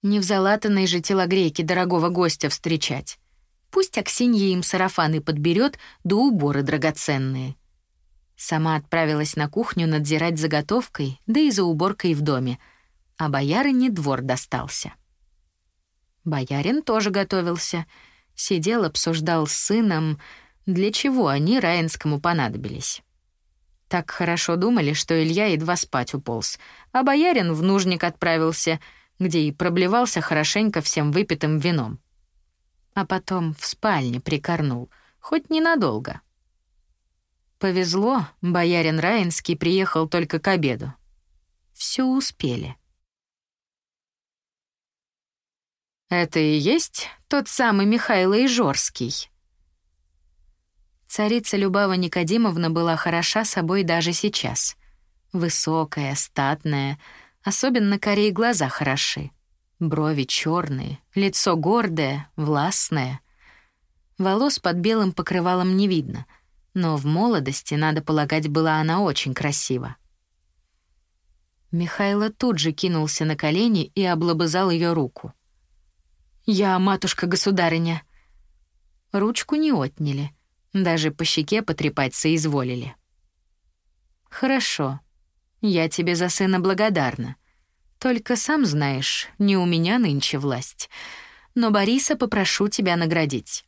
Не в залатанной же телогрейке дорогого гостя встречать. Пусть Аксинья им сарафаны подберет, да уборы драгоценные. Сама отправилась на кухню надзирать заготовкой, да и за уборкой в доме, а боярыне двор достался. Боярин тоже готовился. Сидел, обсуждал с сыном, для чего они Раинскому понадобились. Так хорошо думали, что Илья едва спать уполз, а боярин в нужник отправился, где и проблевался хорошенько всем выпитым вином. А потом в спальне прикорнул, хоть ненадолго. Повезло, боярин Раинский приехал только к обеду. Все успели. Это и есть тот самый Михаил Ижорский. Царица Любава Никодимовна была хороша собой даже сейчас. Высокая, статная, особенно корей глаза хороши. Брови черные, лицо гордое, властное. Волос под белым покрывалом не видно, но в молодости, надо полагать, была она очень красива. Михайло тут же кинулся на колени и облобызал ее руку. «Я матушка-государыня». Ручку не отняли, даже по щеке потрепать соизволили. «Хорошо, я тебе за сына благодарна. Только сам знаешь, не у меня нынче власть. Но Бориса попрошу тебя наградить.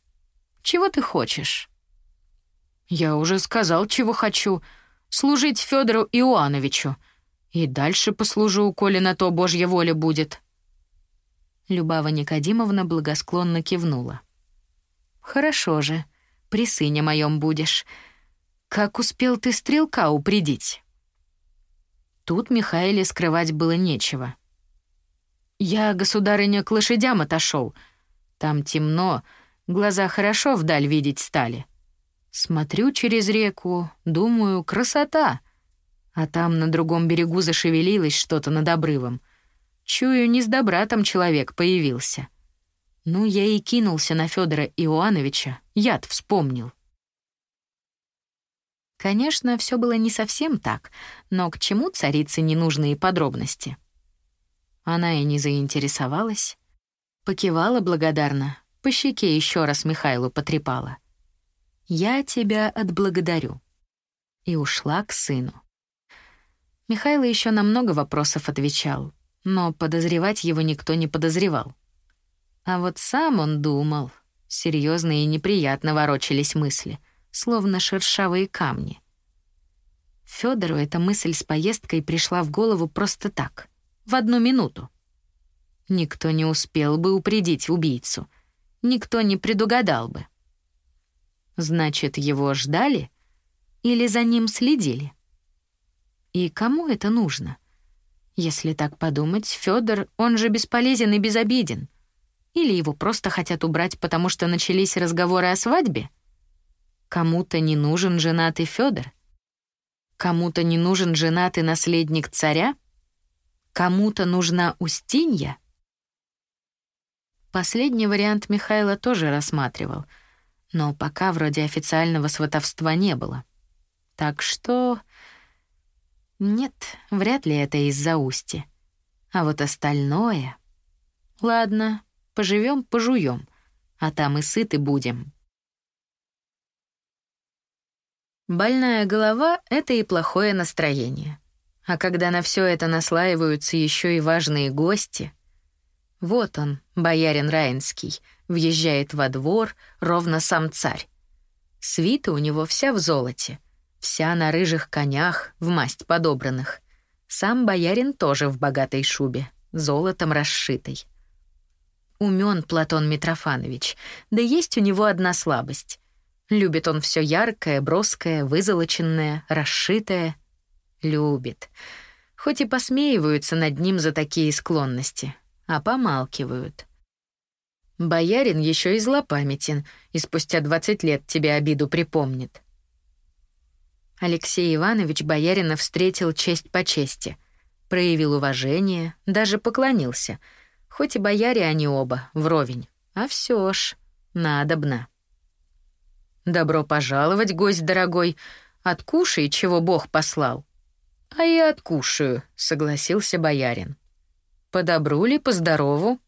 Чего ты хочешь?» «Я уже сказал, чего хочу. Служить Федору Иоановичу. И дальше послужу, коли на то Божья воля будет». Любава Никодимовна благосклонно кивнула. «Хорошо же, при сыне моем будешь. Как успел ты стрелка упредить?» Тут Михаиле скрывать было нечего. «Я, государыня, к лошадям отошел. Там темно, глаза хорошо вдаль видеть стали. Смотрю через реку, думаю, красота. А там на другом берегу зашевелилось что-то над обрывом — Чую, не с добра там человек появился. Ну, я и кинулся на Федора Иоановича, яд вспомнил. Конечно, все было не совсем так, но к чему царице ненужные подробности? Она и не заинтересовалась. Покивала благодарно, по щеке еще раз Михайлу потрепала. «Я тебя отблагодарю». И ушла к сыну. Михайло еще на много вопросов отвечал, но подозревать его никто не подозревал. А вот сам он думал. Серьезно и неприятно ворочались мысли, словно шершавые камни. Федору эта мысль с поездкой пришла в голову просто так, в одну минуту. Никто не успел бы упредить убийцу, никто не предугадал бы. Значит, его ждали или за ним следили? И кому это нужно? Если так подумать, Федор, он же бесполезен и безобиден. Или его просто хотят убрать, потому что начались разговоры о свадьбе? Кому-то не нужен женатый Федор? Кому-то не нужен женатый наследник царя? Кому-то нужна Устинья? Последний вариант Михайла тоже рассматривал, но пока вроде официального сватовства не было. Так что нет, вряд ли это из-за устья. А вот остальное... Ладно, поживем, пожуем, а там и сыты будем. Больная голова — это и плохое настроение. А когда на все это наслаиваются еще и важные гости... Вот он, боярин Раинский, въезжает во двор, ровно сам царь. Свита у него вся в золоте — Вся на рыжих конях, в масть подобранных. Сам боярин тоже в богатой шубе, золотом расшитой. Умён Платон Митрофанович, да есть у него одна слабость. Любит он все яркое, броское, вызолоченное, расшитое. Любит. Хоть и посмеиваются над ним за такие склонности, а помалкивают. Боярин еще и злопамятен, и спустя двадцать лет тебе обиду припомнит. Алексей Иванович боярина встретил честь по чести, проявил уважение, даже поклонился. Хоть и бояре они оба, вровень, а все ж, надобно. «Добро пожаловать, гость дорогой. Откушай, чего Бог послал». «А я откушаю», — согласился боярин. «По добру ли, по здорову?»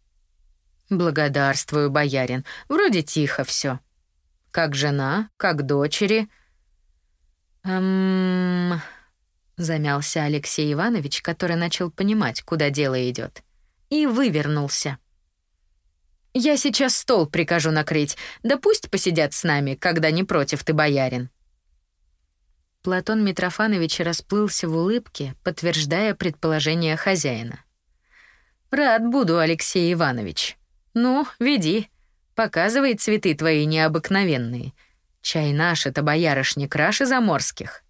«Благодарствую, боярин. Вроде тихо все. Как жена, как дочери». «Эм...» — замялся Алексей Иванович, который начал понимать, куда дело идет, и вывернулся. Я сейчас стол прикажу накрыть, да пусть посидят с нами, когда не против ты, боярин». Платон Митрофанович расплылся в улыбке, подтверждая предположение хозяина. «Рад буду, Алексей Иванович. Ну, веди, показывай цветы твои необыкновенные. Чай наш — это боярышни краше заморских.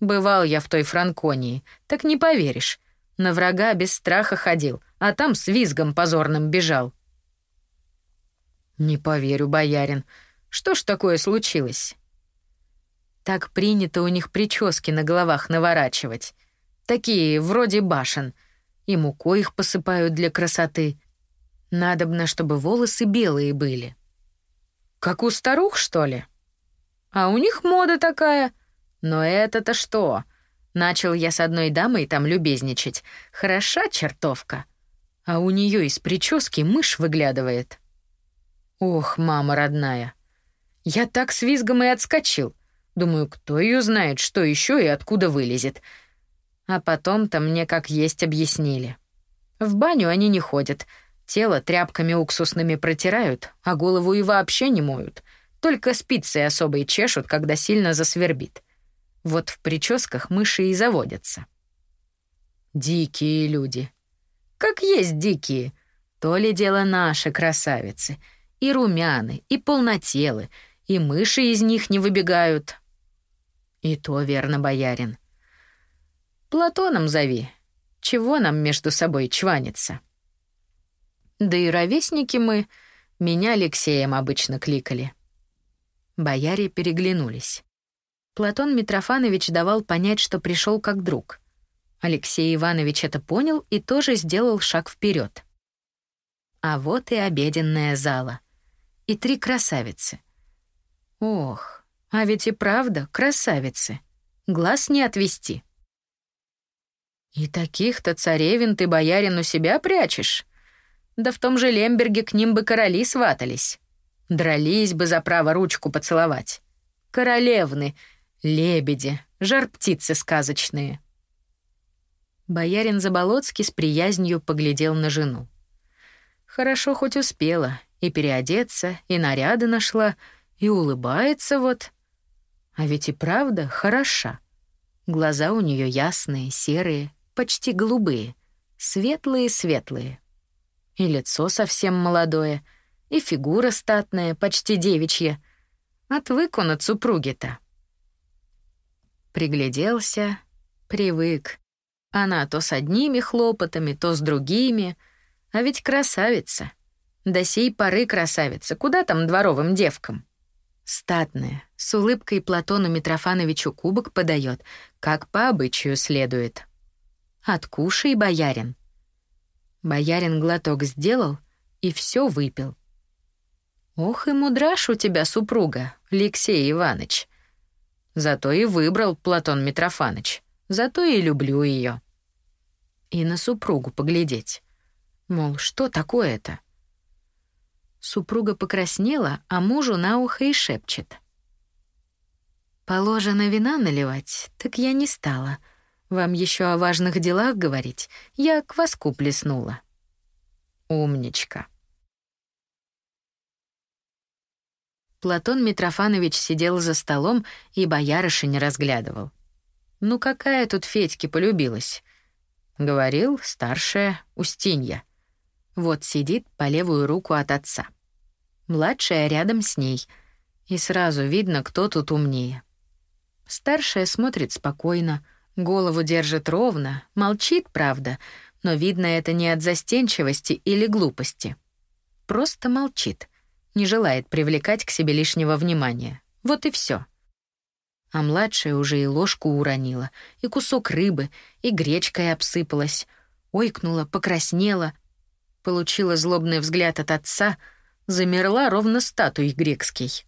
Бывал я в той Франконии, так не поверишь. На врага без страха ходил, а там с визгом позорным бежал. Не поверю, боярин. Что ж такое случилось? Так принято у них прически на головах наворачивать. Такие, вроде башен. И мукой их посыпают для красоты. Надобно, чтобы волосы белые были. Как у старух, что ли? А у них мода такая. Но это-то что? Начал я с одной дамой там любезничать. Хороша чертовка. А у нее из прически мышь выглядывает. Ох, мама родная. Я так с визгом и отскочил. Думаю, кто ее знает, что еще и откуда вылезет. А потом-то мне как есть объяснили. В баню они не ходят. Тело тряпками уксусными протирают, а голову и вообще не моют. Только спицы особые чешут, когда сильно засвербит. Вот в прическах мыши и заводятся. Дикие люди. Как есть дикие. То ли дело наши красавицы. И румяны, и полнотелы, и мыши из них не выбегают. И то верно, боярин. Платоном зови. Чего нам между собой чваниться? Да и ровесники мы, меня Алексеем обычно кликали. Бояре переглянулись. Платон Митрофанович давал понять, что пришел как друг. Алексей Иванович это понял и тоже сделал шаг вперед. А вот и обеденная зала. И три красавицы. Ох, а ведь и правда красавицы. Глаз не отвести. И таких-то царевин ты, боярин, у себя прячешь? Да в том же Лемберге к ним бы короли сватались. Дрались бы за право ручку поцеловать. Королевны — Лебеди, жар-птицы сказочные. Боярин Заболоцкий с приязнью поглядел на жену. Хорошо хоть успела, и переодеться, и наряды нашла, и улыбается вот. А ведь и правда хороша. Глаза у нее ясные, серые, почти голубые, светлые-светлые. И лицо совсем молодое, и фигура статная, почти девичья. Отвык он от супруги-то. Пригляделся, привык. Она то с одними хлопотами, то с другими. А ведь красавица. До сей поры красавица. Куда там дворовым девкам? Статная, с улыбкой Платону Митрофановичу кубок подает, как по обычаю следует. «Откушай, боярин». Боярин глоток сделал и все выпил. «Ох и мудраш у тебя супруга, Алексей Иванович. Зато и выбрал Платон Митрофанович. Зато и люблю ее. И на супругу поглядеть. Мол, что такое-то? Супруга покраснела, а мужу на ухо и шепчет. Положено вина наливать, так я не стала. Вам еще о важных делах говорить. Я кваску плеснула. Умничка. Платон Митрофанович сидел за столом и боярышень разглядывал. Ну какая тут Федьке полюбилась? Говорил старшая Устинья. Вот сидит по левую руку от отца. Младшая рядом с ней. И сразу видно, кто тут умнее. Старшая смотрит спокойно, голову держит ровно, молчит, правда, но видно это не от застенчивости или глупости. Просто молчит — не желает привлекать к себе лишнего внимания. Вот и все. А младшая уже и ложку уронила, и кусок рыбы, и гречкой обсыпалась, ойкнула, покраснела, получила злобный взгляд от отца, замерла ровно статуей грекский.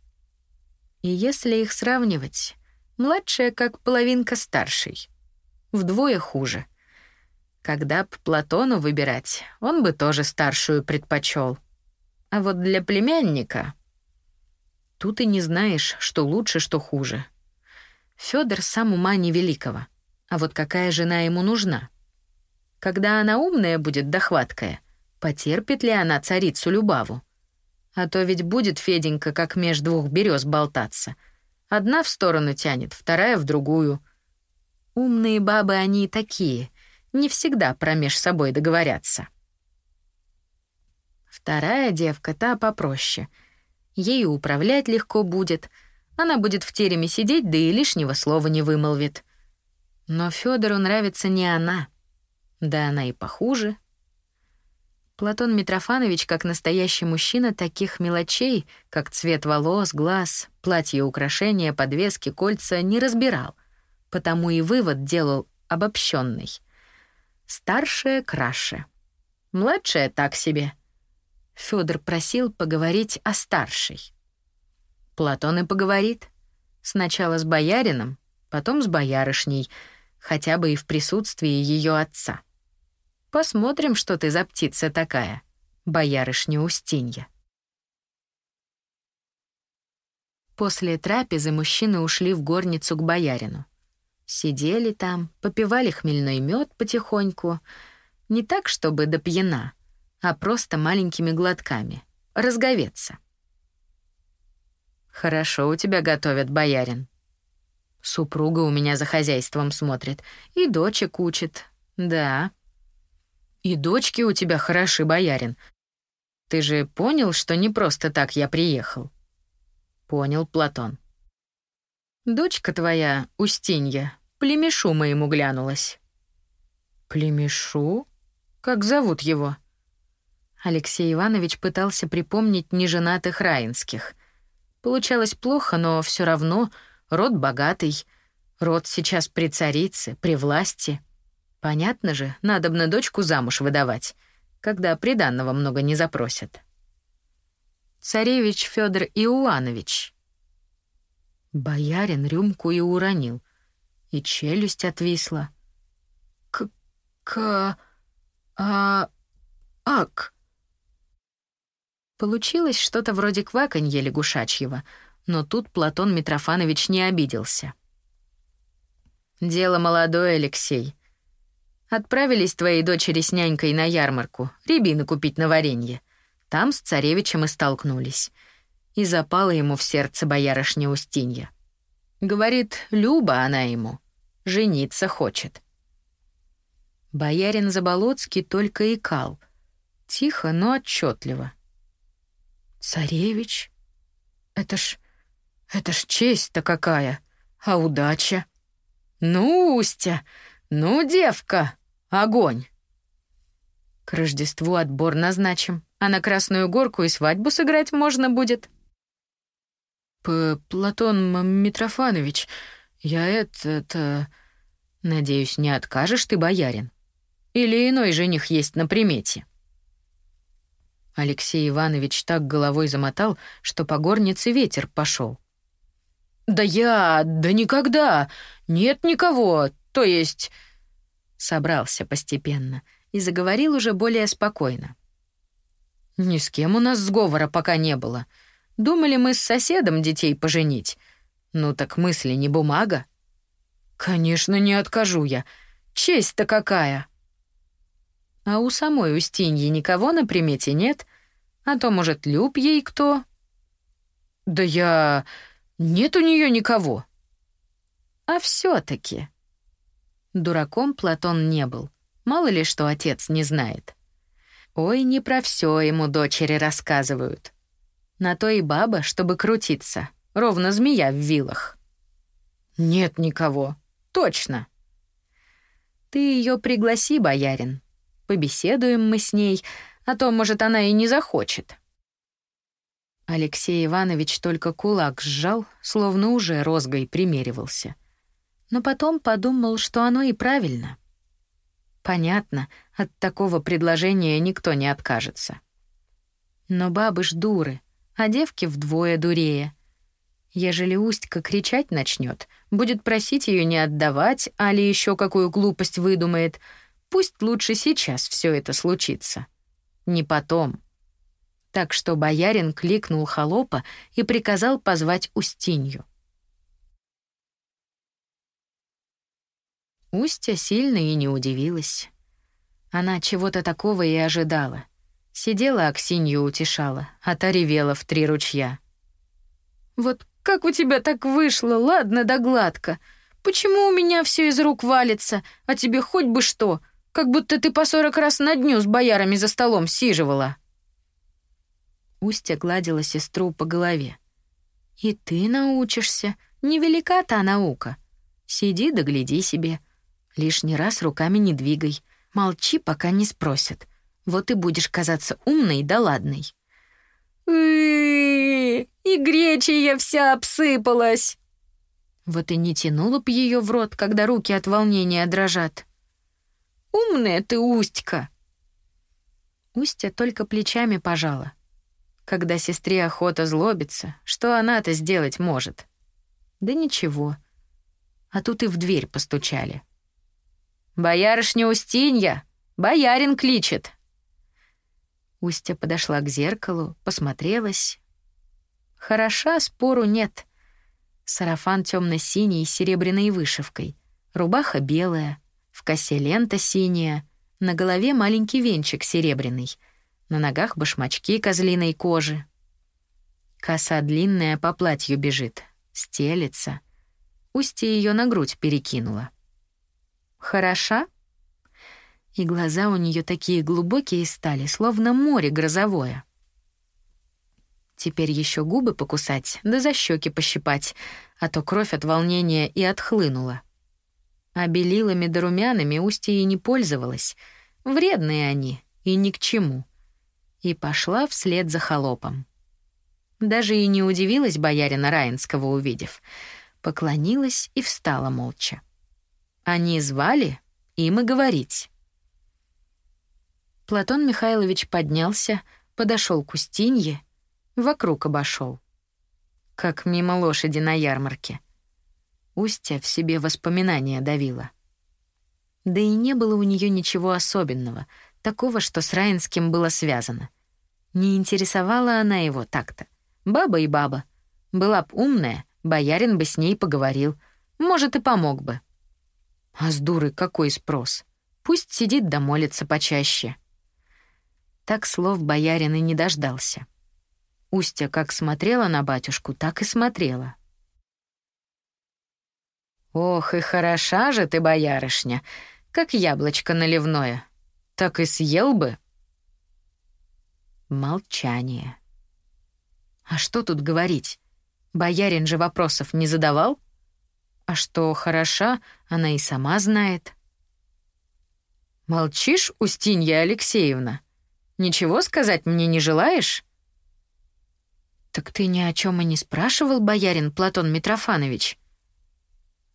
И если их сравнивать, младшая как половинка старшей. Вдвое хуже. Когда б Платону выбирать, он бы тоже старшую предпочел. А вот для племянника... Тут и не знаешь, что лучше, что хуже. Фёдор сам ума невеликого. А вот какая жена ему нужна? Когда она умная будет, дохваткая, потерпит ли она царицу Любаву? А то ведь будет Феденька как меж двух берез болтаться. Одна в сторону тянет, вторая в другую. Умные бабы они такие, не всегда промеж собой договорятся. Вторая девка та попроще. Ею управлять легко будет. Она будет в тереме сидеть, да и лишнего слова не вымолвит. Но Федору нравится не она. Да она и похуже, Платон Митрофанович, как настоящий мужчина, таких мелочей, как цвет волос, глаз, платье, украшения, подвески, кольца, не разбирал. Потому и вывод делал обобщенный. Старшая краше. Младшая так себе. Федор просил поговорить о старшей. Платон и поговорит. Сначала с боярином, потом с боярышней, хотя бы и в присутствии ее отца. Посмотрим, что ты за птица такая, боярышня Устинья. После трапезы мужчины ушли в горницу к боярину. Сидели там, попивали хмельной мед потихоньку, не так, чтобы до пьяна, а просто маленькими глотками, разговеться. «Хорошо у тебя готовят, боярин», Супруга у меня за хозяйством смотрит. И дочек учит. Да. И дочки у тебя хороши, боярин. Ты же понял, что не просто так я приехал? Понял, Платон. Дочка твоя, Устинья, племешу моему глянулась. Племешу? Как зовут его? Алексей Иванович пытался припомнить неженатых раинских. Получалось плохо, но все равно род богатый. Род сейчас при царице, при власти — Понятно же, надо бы на дочку замуж выдавать, когда приданного много не запросят. Царевич Федор Иоанович. Боярин рюмку и уронил, и челюсть отвисла. К... к... а... ак... Получилось что-то вроде кваканье лягушачьего, но тут Платон Митрофанович не обиделся. «Дело молодое, Алексей. Отправились твои дочери с нянькой на ярмарку, рябины купить на варенье. Там с царевичем и столкнулись. И запала ему в сердце боярышня Устинья. Говорит, Люба она ему, жениться хочет. Боярин Заболоцкий только икал. Тихо, но отчетливо. «Царевич? Это ж... это ж честь-то какая! А удача! Ну, Устя, ну, девка!» Огонь. К Рождеству отбор назначим, а на Красную Горку и свадьбу сыграть можно будет. П Платон Митрофанович, я это... это... Надеюсь, не откажешь ты, боярин? Или иной жених есть на примете?» Алексей Иванович так головой замотал, что по горнице ветер пошел. «Да я... да никогда! Нет никого! То есть...» Собрался постепенно и заговорил уже более спокойно. «Ни с кем у нас сговора пока не было. Думали мы с соседом детей поженить. Ну так мысли не бумага». «Конечно, не откажу я. Честь-то какая!» «А у самой Устиньи никого на примете нет? А то, может, люб ей кто?» «Да я... Нет у нее никого». «А все таки Дураком Платон не был. Мало ли что отец не знает. Ой, не про все ему дочери рассказывают. На то и баба, чтобы крутиться. Ровно змея в вилах. Нет никого. Точно. Ты ее пригласи, боярин. Побеседуем мы с ней, а то, может, она и не захочет. Алексей Иванович только кулак сжал, словно уже розгой примеривался — но потом подумал, что оно и правильно. Понятно, от такого предложения никто не откажется. Но бабы ж дуры, а девки вдвое дурее. Ежели Устька кричать начнет, будет просить ее не отдавать, али еще какую глупость выдумает, пусть лучше сейчас все это случится. Не потом. Так что боярин кликнул холопа и приказал позвать Устинью. Устья сильно и не удивилась. Она чего-то такого и ожидала. Сидела Аксинью утешала, а та ревела в три ручья. «Вот как у тебя так вышло, ладно да гладко. Почему у меня все из рук валится, а тебе хоть бы что, как будто ты по сорок раз на дню с боярами за столом сиживала?» Устья гладила сестру по голове. «И ты научишься. Невелика та наука. Сиди да гляди себе. Лишний раз руками не двигай. Молчи, пока не спросят. Вот и будешь казаться умной да ладной». И гречья вся обсыпалась. Вот и не тянула б ее в рот, когда руки от волнения дрожат. Умная ты, Устька. Устья только плечами пожала. Когда сестре охота злобится, что она-то сделать может? Да ничего. А тут и в дверь постучали. «Боярышня Устинья! Боярин кличет!» Устья подошла к зеркалу, посмотрелась. Хороша, спору нет. Сарафан темно синий с серебряной вышивкой. Рубаха белая, в косе лента синяя, на голове маленький венчик серебряный, на ногах башмачки козлиной кожи. Коса длинная по платью бежит, стелется. Устья ее на грудь перекинула. «Хороша?» И глаза у нее такие глубокие стали, словно море грозовое. Теперь еще губы покусать, да за щеки пощипать, а то кровь от волнения и отхлынула. А белилами да румянами Устья и не пользовалась. Вредные они и ни к чему. И пошла вслед за холопом. Даже и не удивилась боярина Раинского, увидев. Поклонилась и встала молча. Они звали, им и говорить. Платон Михайлович поднялся, подошел к Устинье, вокруг обошел, Как мимо лошади на ярмарке. Устья в себе воспоминания давила. Да и не было у нее ничего особенного, такого, что с Раинским было связано. Не интересовала она его так-то. Баба и баба. Была б умная, боярин бы с ней поговорил. Может, и помог бы. А с дуры какой спрос? Пусть сидит да молится почаще. Так слов боярин и не дождался. Устья как смотрела на батюшку, так и смотрела. «Ох, и хороша же ты, боярышня, как яблочко наливное. Так и съел бы». Молчание. А что тут говорить? Боярин же вопросов не задавал? А что хороша, она и сама знает. «Молчишь, Устинья Алексеевна?» Ничего сказать мне не желаешь?» «Так ты ни о чем и не спрашивал, боярин Платон Митрофанович?»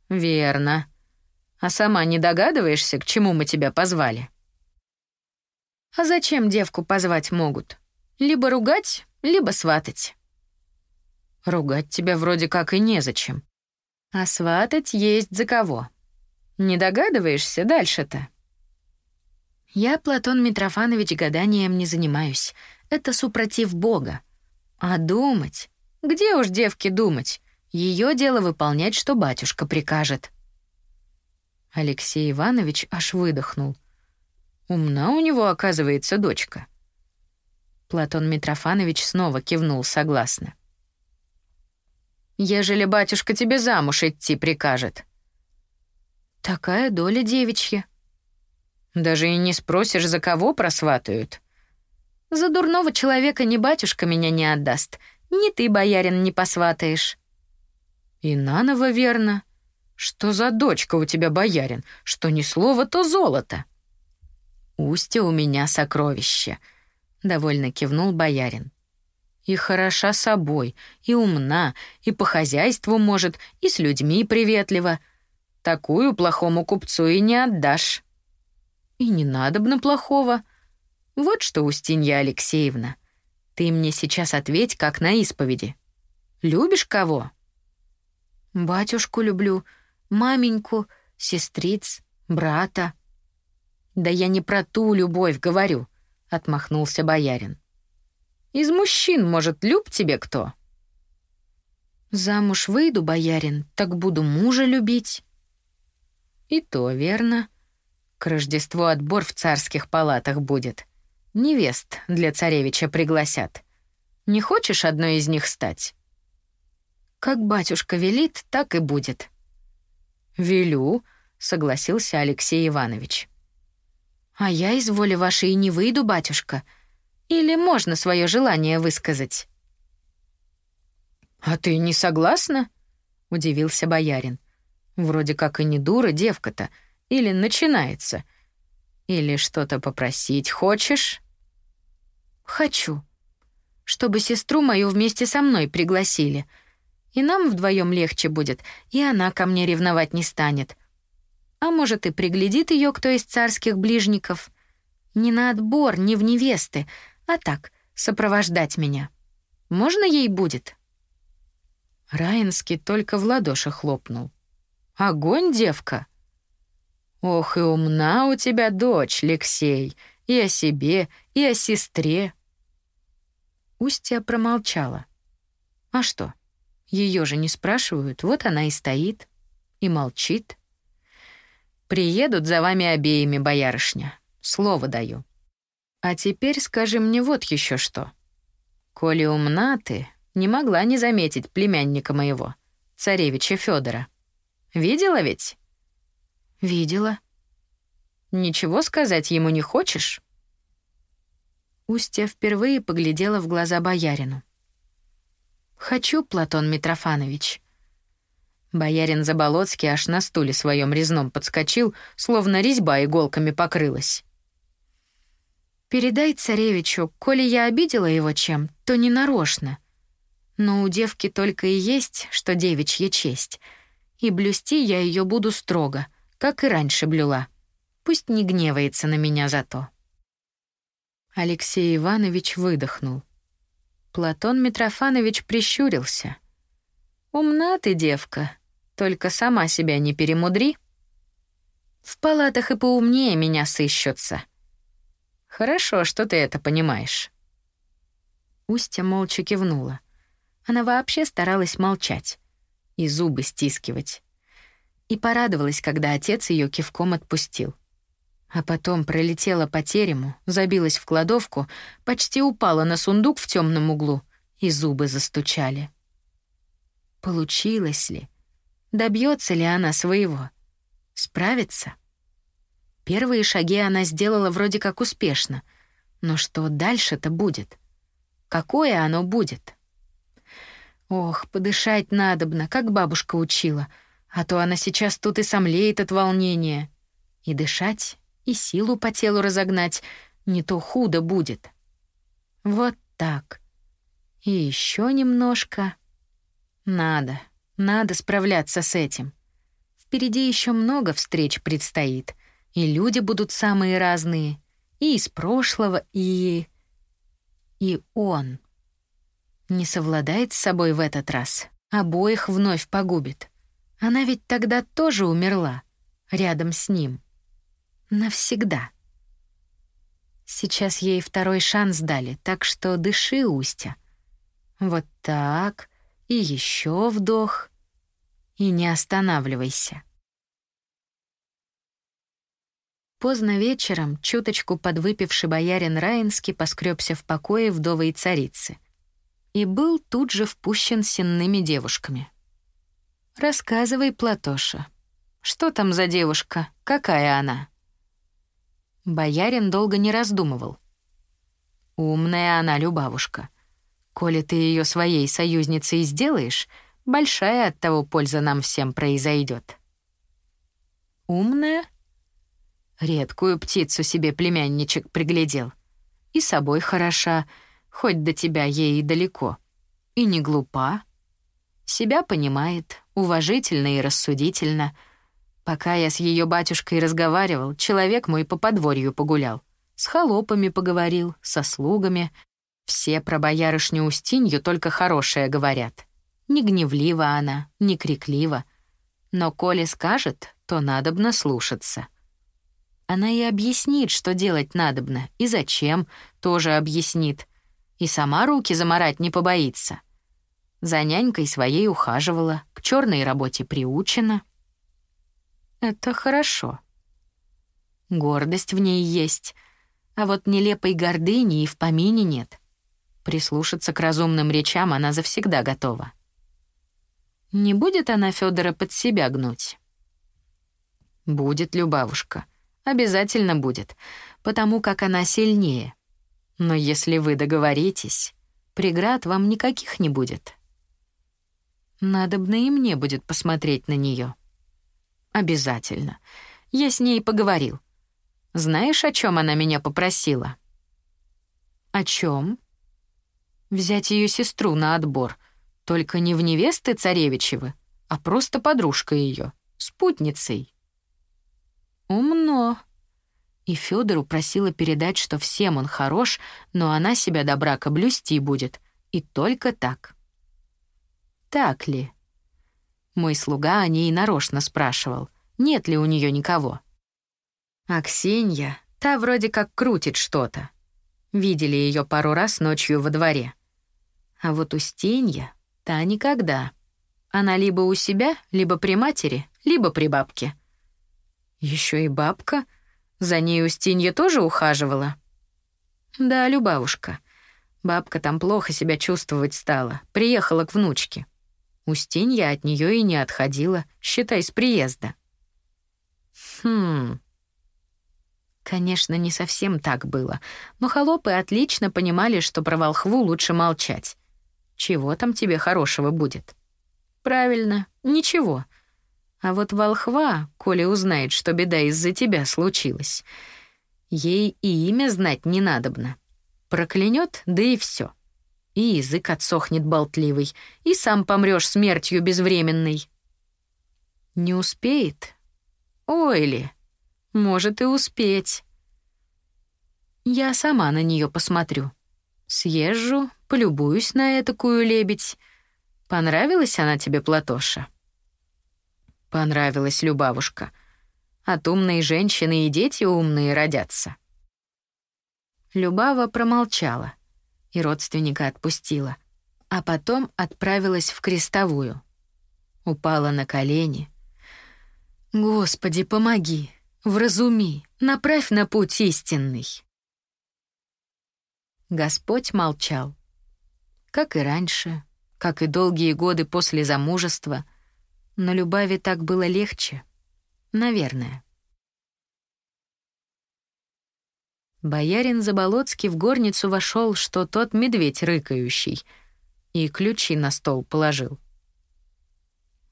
«Верно. А сама не догадываешься, к чему мы тебя позвали?» «А зачем девку позвать могут? Либо ругать, либо сватать». «Ругать тебя вроде как и незачем. А сватать есть за кого. Не догадываешься дальше-то?» Я, Платон Митрофанович, гаданием не занимаюсь. Это супротив Бога. А думать? Где уж девке думать? Ее дело выполнять, что батюшка прикажет. Алексей Иванович аж выдохнул. Умна у него, оказывается, дочка. Платон Митрофанович снова кивнул согласно. «Ежели батюшка тебе замуж идти прикажет». «Такая доля девичья», даже и не спросишь, за кого просватают. За дурного человека ни батюшка меня не отдаст, ни ты, боярин, не посватаешь. И наново верно. Что за дочка у тебя, боярин? Что ни слова, то золото. Устье у меня сокровище, довольно кивнул боярин. И хороша собой, и умна, и по хозяйству может, и с людьми приветлива. Такую плохому купцу и не отдашь. И не надобно плохого. Вот что, Устинья Алексеевна, ты мне сейчас ответь, как на исповеди. Любишь кого? Батюшку люблю, маменьку, сестриц, брата. Да я не про ту любовь говорю, отмахнулся боярин. Из мужчин, может, люб тебе кто? Замуж выйду, боярин, так буду мужа любить. И то верно. К Рождеству отбор в царских палатах будет. невест для царевича пригласят. Не хочешь одной из них стать?» «Как батюшка велит, так и будет». «Велю», — согласился Алексей Иванович. «А я из воли вашей не выйду, батюшка. Или можно свое желание высказать?» «А ты не согласна?» — удивился боярин. «Вроде как и не дура девка-то. Или начинается. Или что-то попросить хочешь?» «Хочу. Чтобы сестру мою вместе со мной пригласили. И нам вдвоем легче будет, и она ко мне ревновать не станет. А может, и приглядит ее кто из царских ближников. Не на отбор, не в невесты, а так, сопровождать меня. Можно ей будет?» Раинский только в ладоши хлопнул. «Огонь, девка!» «Ох, и умна у тебя дочь, Алексей, и о себе, и о сестре». Устья промолчала. «А что? Ее же не спрашивают, вот она и стоит, и молчит». Приедут за вами обеими, боярышня. Слово даю. А теперь скажи мне вот еще что. Коли умна ты, не могла не заметить племянника моего, царевича Федора. Видела ведь? Видела. Ничего сказать ему не хочешь? Устья впервые поглядела в глаза боярину. «Хочу, Платон Митрофанович. Боярин Заболоцкий аж на стуле своем резном подскочил, словно резьба иголками покрылась. «Передай царевичу, коли я обидела его чем, то не нарочно. Но у девки только и есть, что девичья честь. И блюсти я ее буду строго, как и раньше блюла. Пусть не гневается на меня за то». Алексей Иванович выдохнул. Платон Митрофанович прищурился. «Умна ты, девка, только сама себя не перемудри. В палатах и поумнее меня сыщутся. Хорошо, что ты это понимаешь. Устья молча кивнула. Она вообще старалась молчать и зубы стискивать. И порадовалась, когда отец ее кивком отпустил. А потом пролетела по терему, забилась в кладовку, почти упала на сундук в темном углу, и зубы застучали. Получилось ли? Добьется ли она своего? Справится? Первые шаги она сделала вроде как успешно. Но что дальше-то будет? Какое оно будет? Ох, подышать надобно, как бабушка учила. А то она сейчас тут и сомлеет от волнения. И дышать, и силу по телу разогнать, не то худо будет. Вот так. И еще немножко. Надо. Надо справляться с этим. Впереди еще много встреч предстоит, и люди будут самые разные, и из прошлого, и... И он. Не совладает с собой в этот раз, обоих вновь погубит. Она ведь тогда тоже умерла, рядом с ним. Навсегда. Сейчас ей второй шанс дали, так что дыши, Устя. Вот так, и еще вдох. И не останавливайся. Поздно вечером чуточку подвыпивший боярин Раинский поскребся в покое вдовой царицы и был тут же впущен сенными девушками. «Рассказывай, Платоша, что там за девушка, какая она?» Боярин долго не раздумывал. «Умная она, Любавушка. Коли ты ее своей союзницей сделаешь, большая от того польза нам всем произойдет. Умная? Редкую птицу себе племянничек приглядел. И собой хороша, хоть до тебя ей и далеко. И не глупа. Себя понимает, уважительно и рассудительно. Пока я с ее батюшкой разговаривал, человек мой по подворью погулял. С холопами поговорил, со слугами — все про боярышню Устинью только хорошее говорят. Не гневлива она, не криклива. Но коли скажет, то надобно слушаться. Она и объяснит, что делать надобно, и зачем, тоже объяснит. И сама руки заморать не побоится. За нянькой своей ухаживала, черной работе приучена. Это хорошо. Гордость в ней есть. А вот нелепой гордыни и в помине нет. Прислушаться к разумным речам она завсегда готова. Не будет она Федора под себя гнуть? Будет, Любавушка. Обязательно будет, потому как она сильнее. Но если вы договоритесь, преград вам никаких не будет. Надобно и мне будет посмотреть на нее. Обязательно. Я с ней поговорил. Знаешь, о чем она меня попросила? О чем? Взять ее сестру на отбор, только не в невесты царевичевы, а просто подружка ее, спутницей. Умно. И Федору просила передать, что всем он хорош, но она себя до брака блюсти будет, и только так. Так ли? Мой слуга о ней нарочно спрашивал, нет ли у нее никого. А Ксенья, та вроде как крутит что-то. Видели ее пару раз ночью во дворе. А вот Устинья, та никогда. Она либо у себя, либо при матери, либо при бабке. Еще и бабка? За ней Устинья тоже ухаживала? Да, Любавушка. Бабка там плохо себя чувствовать стала, приехала к внучке. Устинья от нее и не отходила, считай, с приезда. Хм, Конечно, не совсем так было, но холопы отлично понимали, что про волхву лучше молчать. Чего там тебе хорошего будет? Правильно, ничего. А вот волхва, коли узнает, что беда из-за тебя случилась, ей и имя знать не надобно. Проклянет, да и все. И язык отсохнет болтливый, и сам помрешь смертью безвременной. Не успеет? Ой ли, может и успеть. Я сама на нее посмотрю. Съезжу, полюбуюсь на этакую лебедь. Понравилась она тебе, Платоша? Понравилась, Любавушка. От умной женщины и дети умные родятся. Любава промолчала и родственника отпустила, а потом отправилась в крестовую. Упала на колени. «Господи, помоги!» вразуми, направь на путь истинный. Господь молчал. Как и раньше, как и долгие годы после замужества, но Любави так было легче. Наверное. Боярин Заболоцкий в горницу вошел, что тот медведь рыкающий, и ключи на стол положил.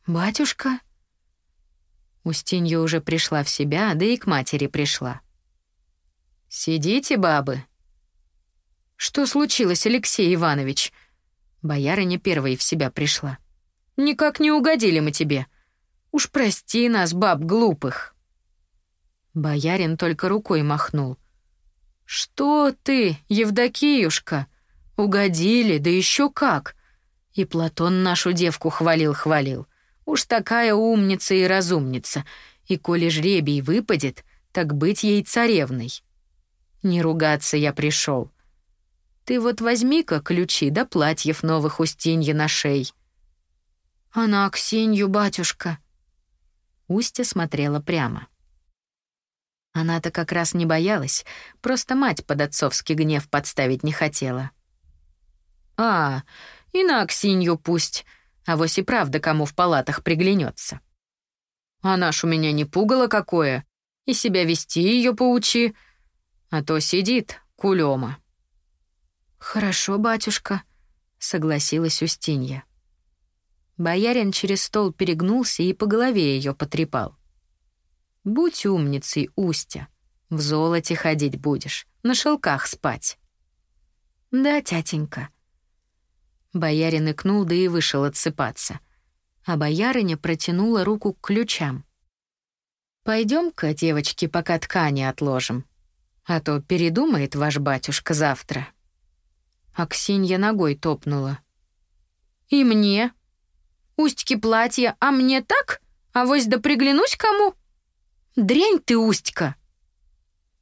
«Батюшка?» Устинья уже пришла в себя, да и к матери пришла. «Сидите, бабы». «Что случилось, Алексей Иванович?» Боярыня первой в себя пришла. «Никак не угодили мы тебе. Уж прости нас, баб глупых». Боярин только рукой махнул. «Что ты, Евдокиюшка? Угодили, да еще как!» И Платон нашу девку хвалил-хвалил. Уж такая умница и разумница, и коли жребий выпадет, так быть ей царевной. Не ругаться я пришел. Ты вот возьми-ка ключи да платьев новых Устинья на шей. Она Ксенью, батюшка. Устья смотрела прямо. Она-то как раз не боялась, просто мать под отцовский гнев подставить не хотела. «А, и на Аксинью пусть», а вось и правда кому в палатах приглянется. А наш у меня не пугало какое, и себя вести ее поучи, а то сидит кулема. «Хорошо, батюшка», — согласилась Устинья. Боярин через стол перегнулся и по голове ее потрепал. «Будь умницей, Устя, в золоте ходить будешь, на шелках спать». «Да, тятенька», Боярин икнул, да и вышел отсыпаться. А боярыня протянула руку к ключам. «Пойдем-ка, девочки, пока ткани отложим. А то передумает ваш батюшка завтра». Аксинья ногой топнула. «И мне? Устьки платья, а мне так? А вось да приглянусь кому? Дрянь ты, Устька!»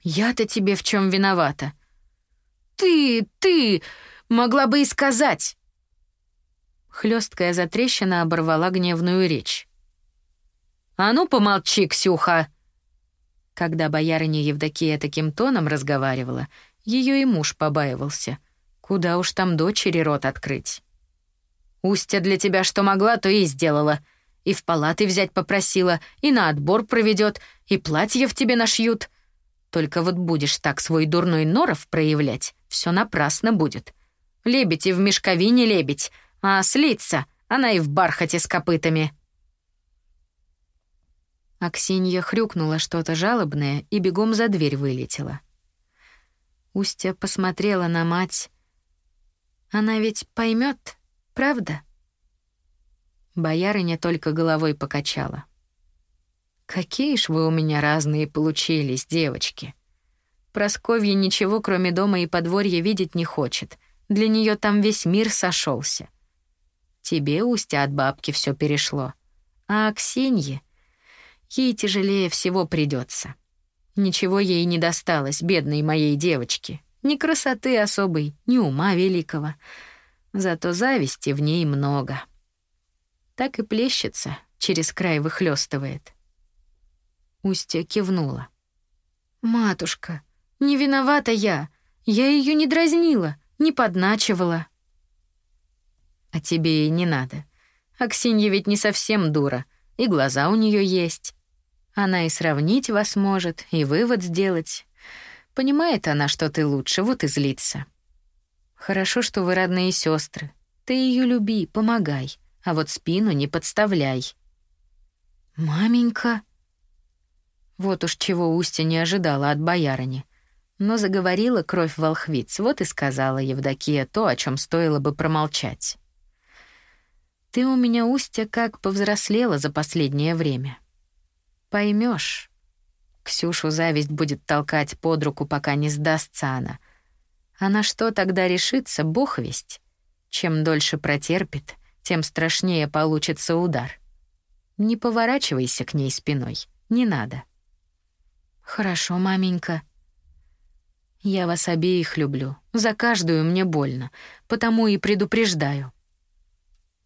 «Я-то тебе в чем виновата?» «Ты, ты, могла бы и сказать!» Хлесткая затрещина оборвала гневную речь. «А ну, помолчи, Ксюха!» Когда боярыня Евдокия таким тоном разговаривала, ее и муж побаивался. Куда уж там дочери рот открыть. «Устья для тебя что могла, то и сделала. И в палаты взять попросила, и на отбор проведет, и платье в тебе нашьют. Только вот будешь так свой дурной норов проявлять, все напрасно будет. Лебедь и в мешковине лебедь, а слиться она и в бархате с копытами». Аксинья хрюкнула что-то жалобное и бегом за дверь вылетела. Устья посмотрела на мать. Она ведь поймет, правда? Боярыня только головой покачала. Какие ж вы у меня разные получились, девочки. Просковья ничего, кроме дома и подворья, видеть не хочет. Для нее там весь мир сошелся. Тебе, Устья, от бабки все перешло. А Аксинье... Ей тяжелее всего придется. Ничего ей не досталось, бедной моей девочке. Ни красоты особой, ни ума великого. Зато зависти в ней много. Так и плещется, через край выхлёстывает. Устья кивнула. «Матушка, не виновата я. Я ее не дразнила, не подначивала». «А тебе и не надо. Аксинья ведь не совсем дура, и глаза у нее есть. Она и сравнить вас может, и вывод сделать. Понимает она, что ты лучше, вот и злится. Хорошо, что вы родные сестры. Ты ее люби, помогай, а вот спину не подставляй. Маменька. Вот уж чего Устя не ожидала от боярыни. Но заговорила кровь волхвиц, вот и сказала Евдокия то, о чем стоило бы промолчать. Ты у меня, Устя, как повзрослела за последнее время. Поймешь. Ксюшу зависть будет толкать под руку, пока не сдастся она. А на что тогда решится, бог весть. Чем дольше протерпит, тем страшнее получится удар. Не поворачивайся к ней спиной, не надо. Хорошо, маменька. Я вас обеих люблю, за каждую мне больно, потому и предупреждаю.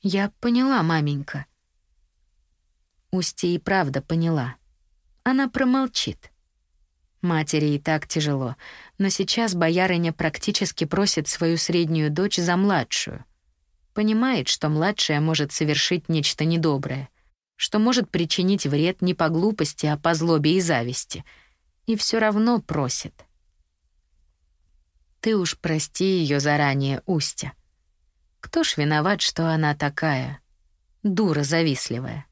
Я поняла, маменька. Устья и правда поняла. Она промолчит. Матери и так тяжело, но сейчас боярыня практически просит свою среднюю дочь за младшую. Понимает, что младшая может совершить нечто недоброе, что может причинить вред не по глупости, а по злобе и зависти. И все равно просит. Ты уж прости ее заранее, Устя. Кто ж виноват, что она такая, дура завистливая?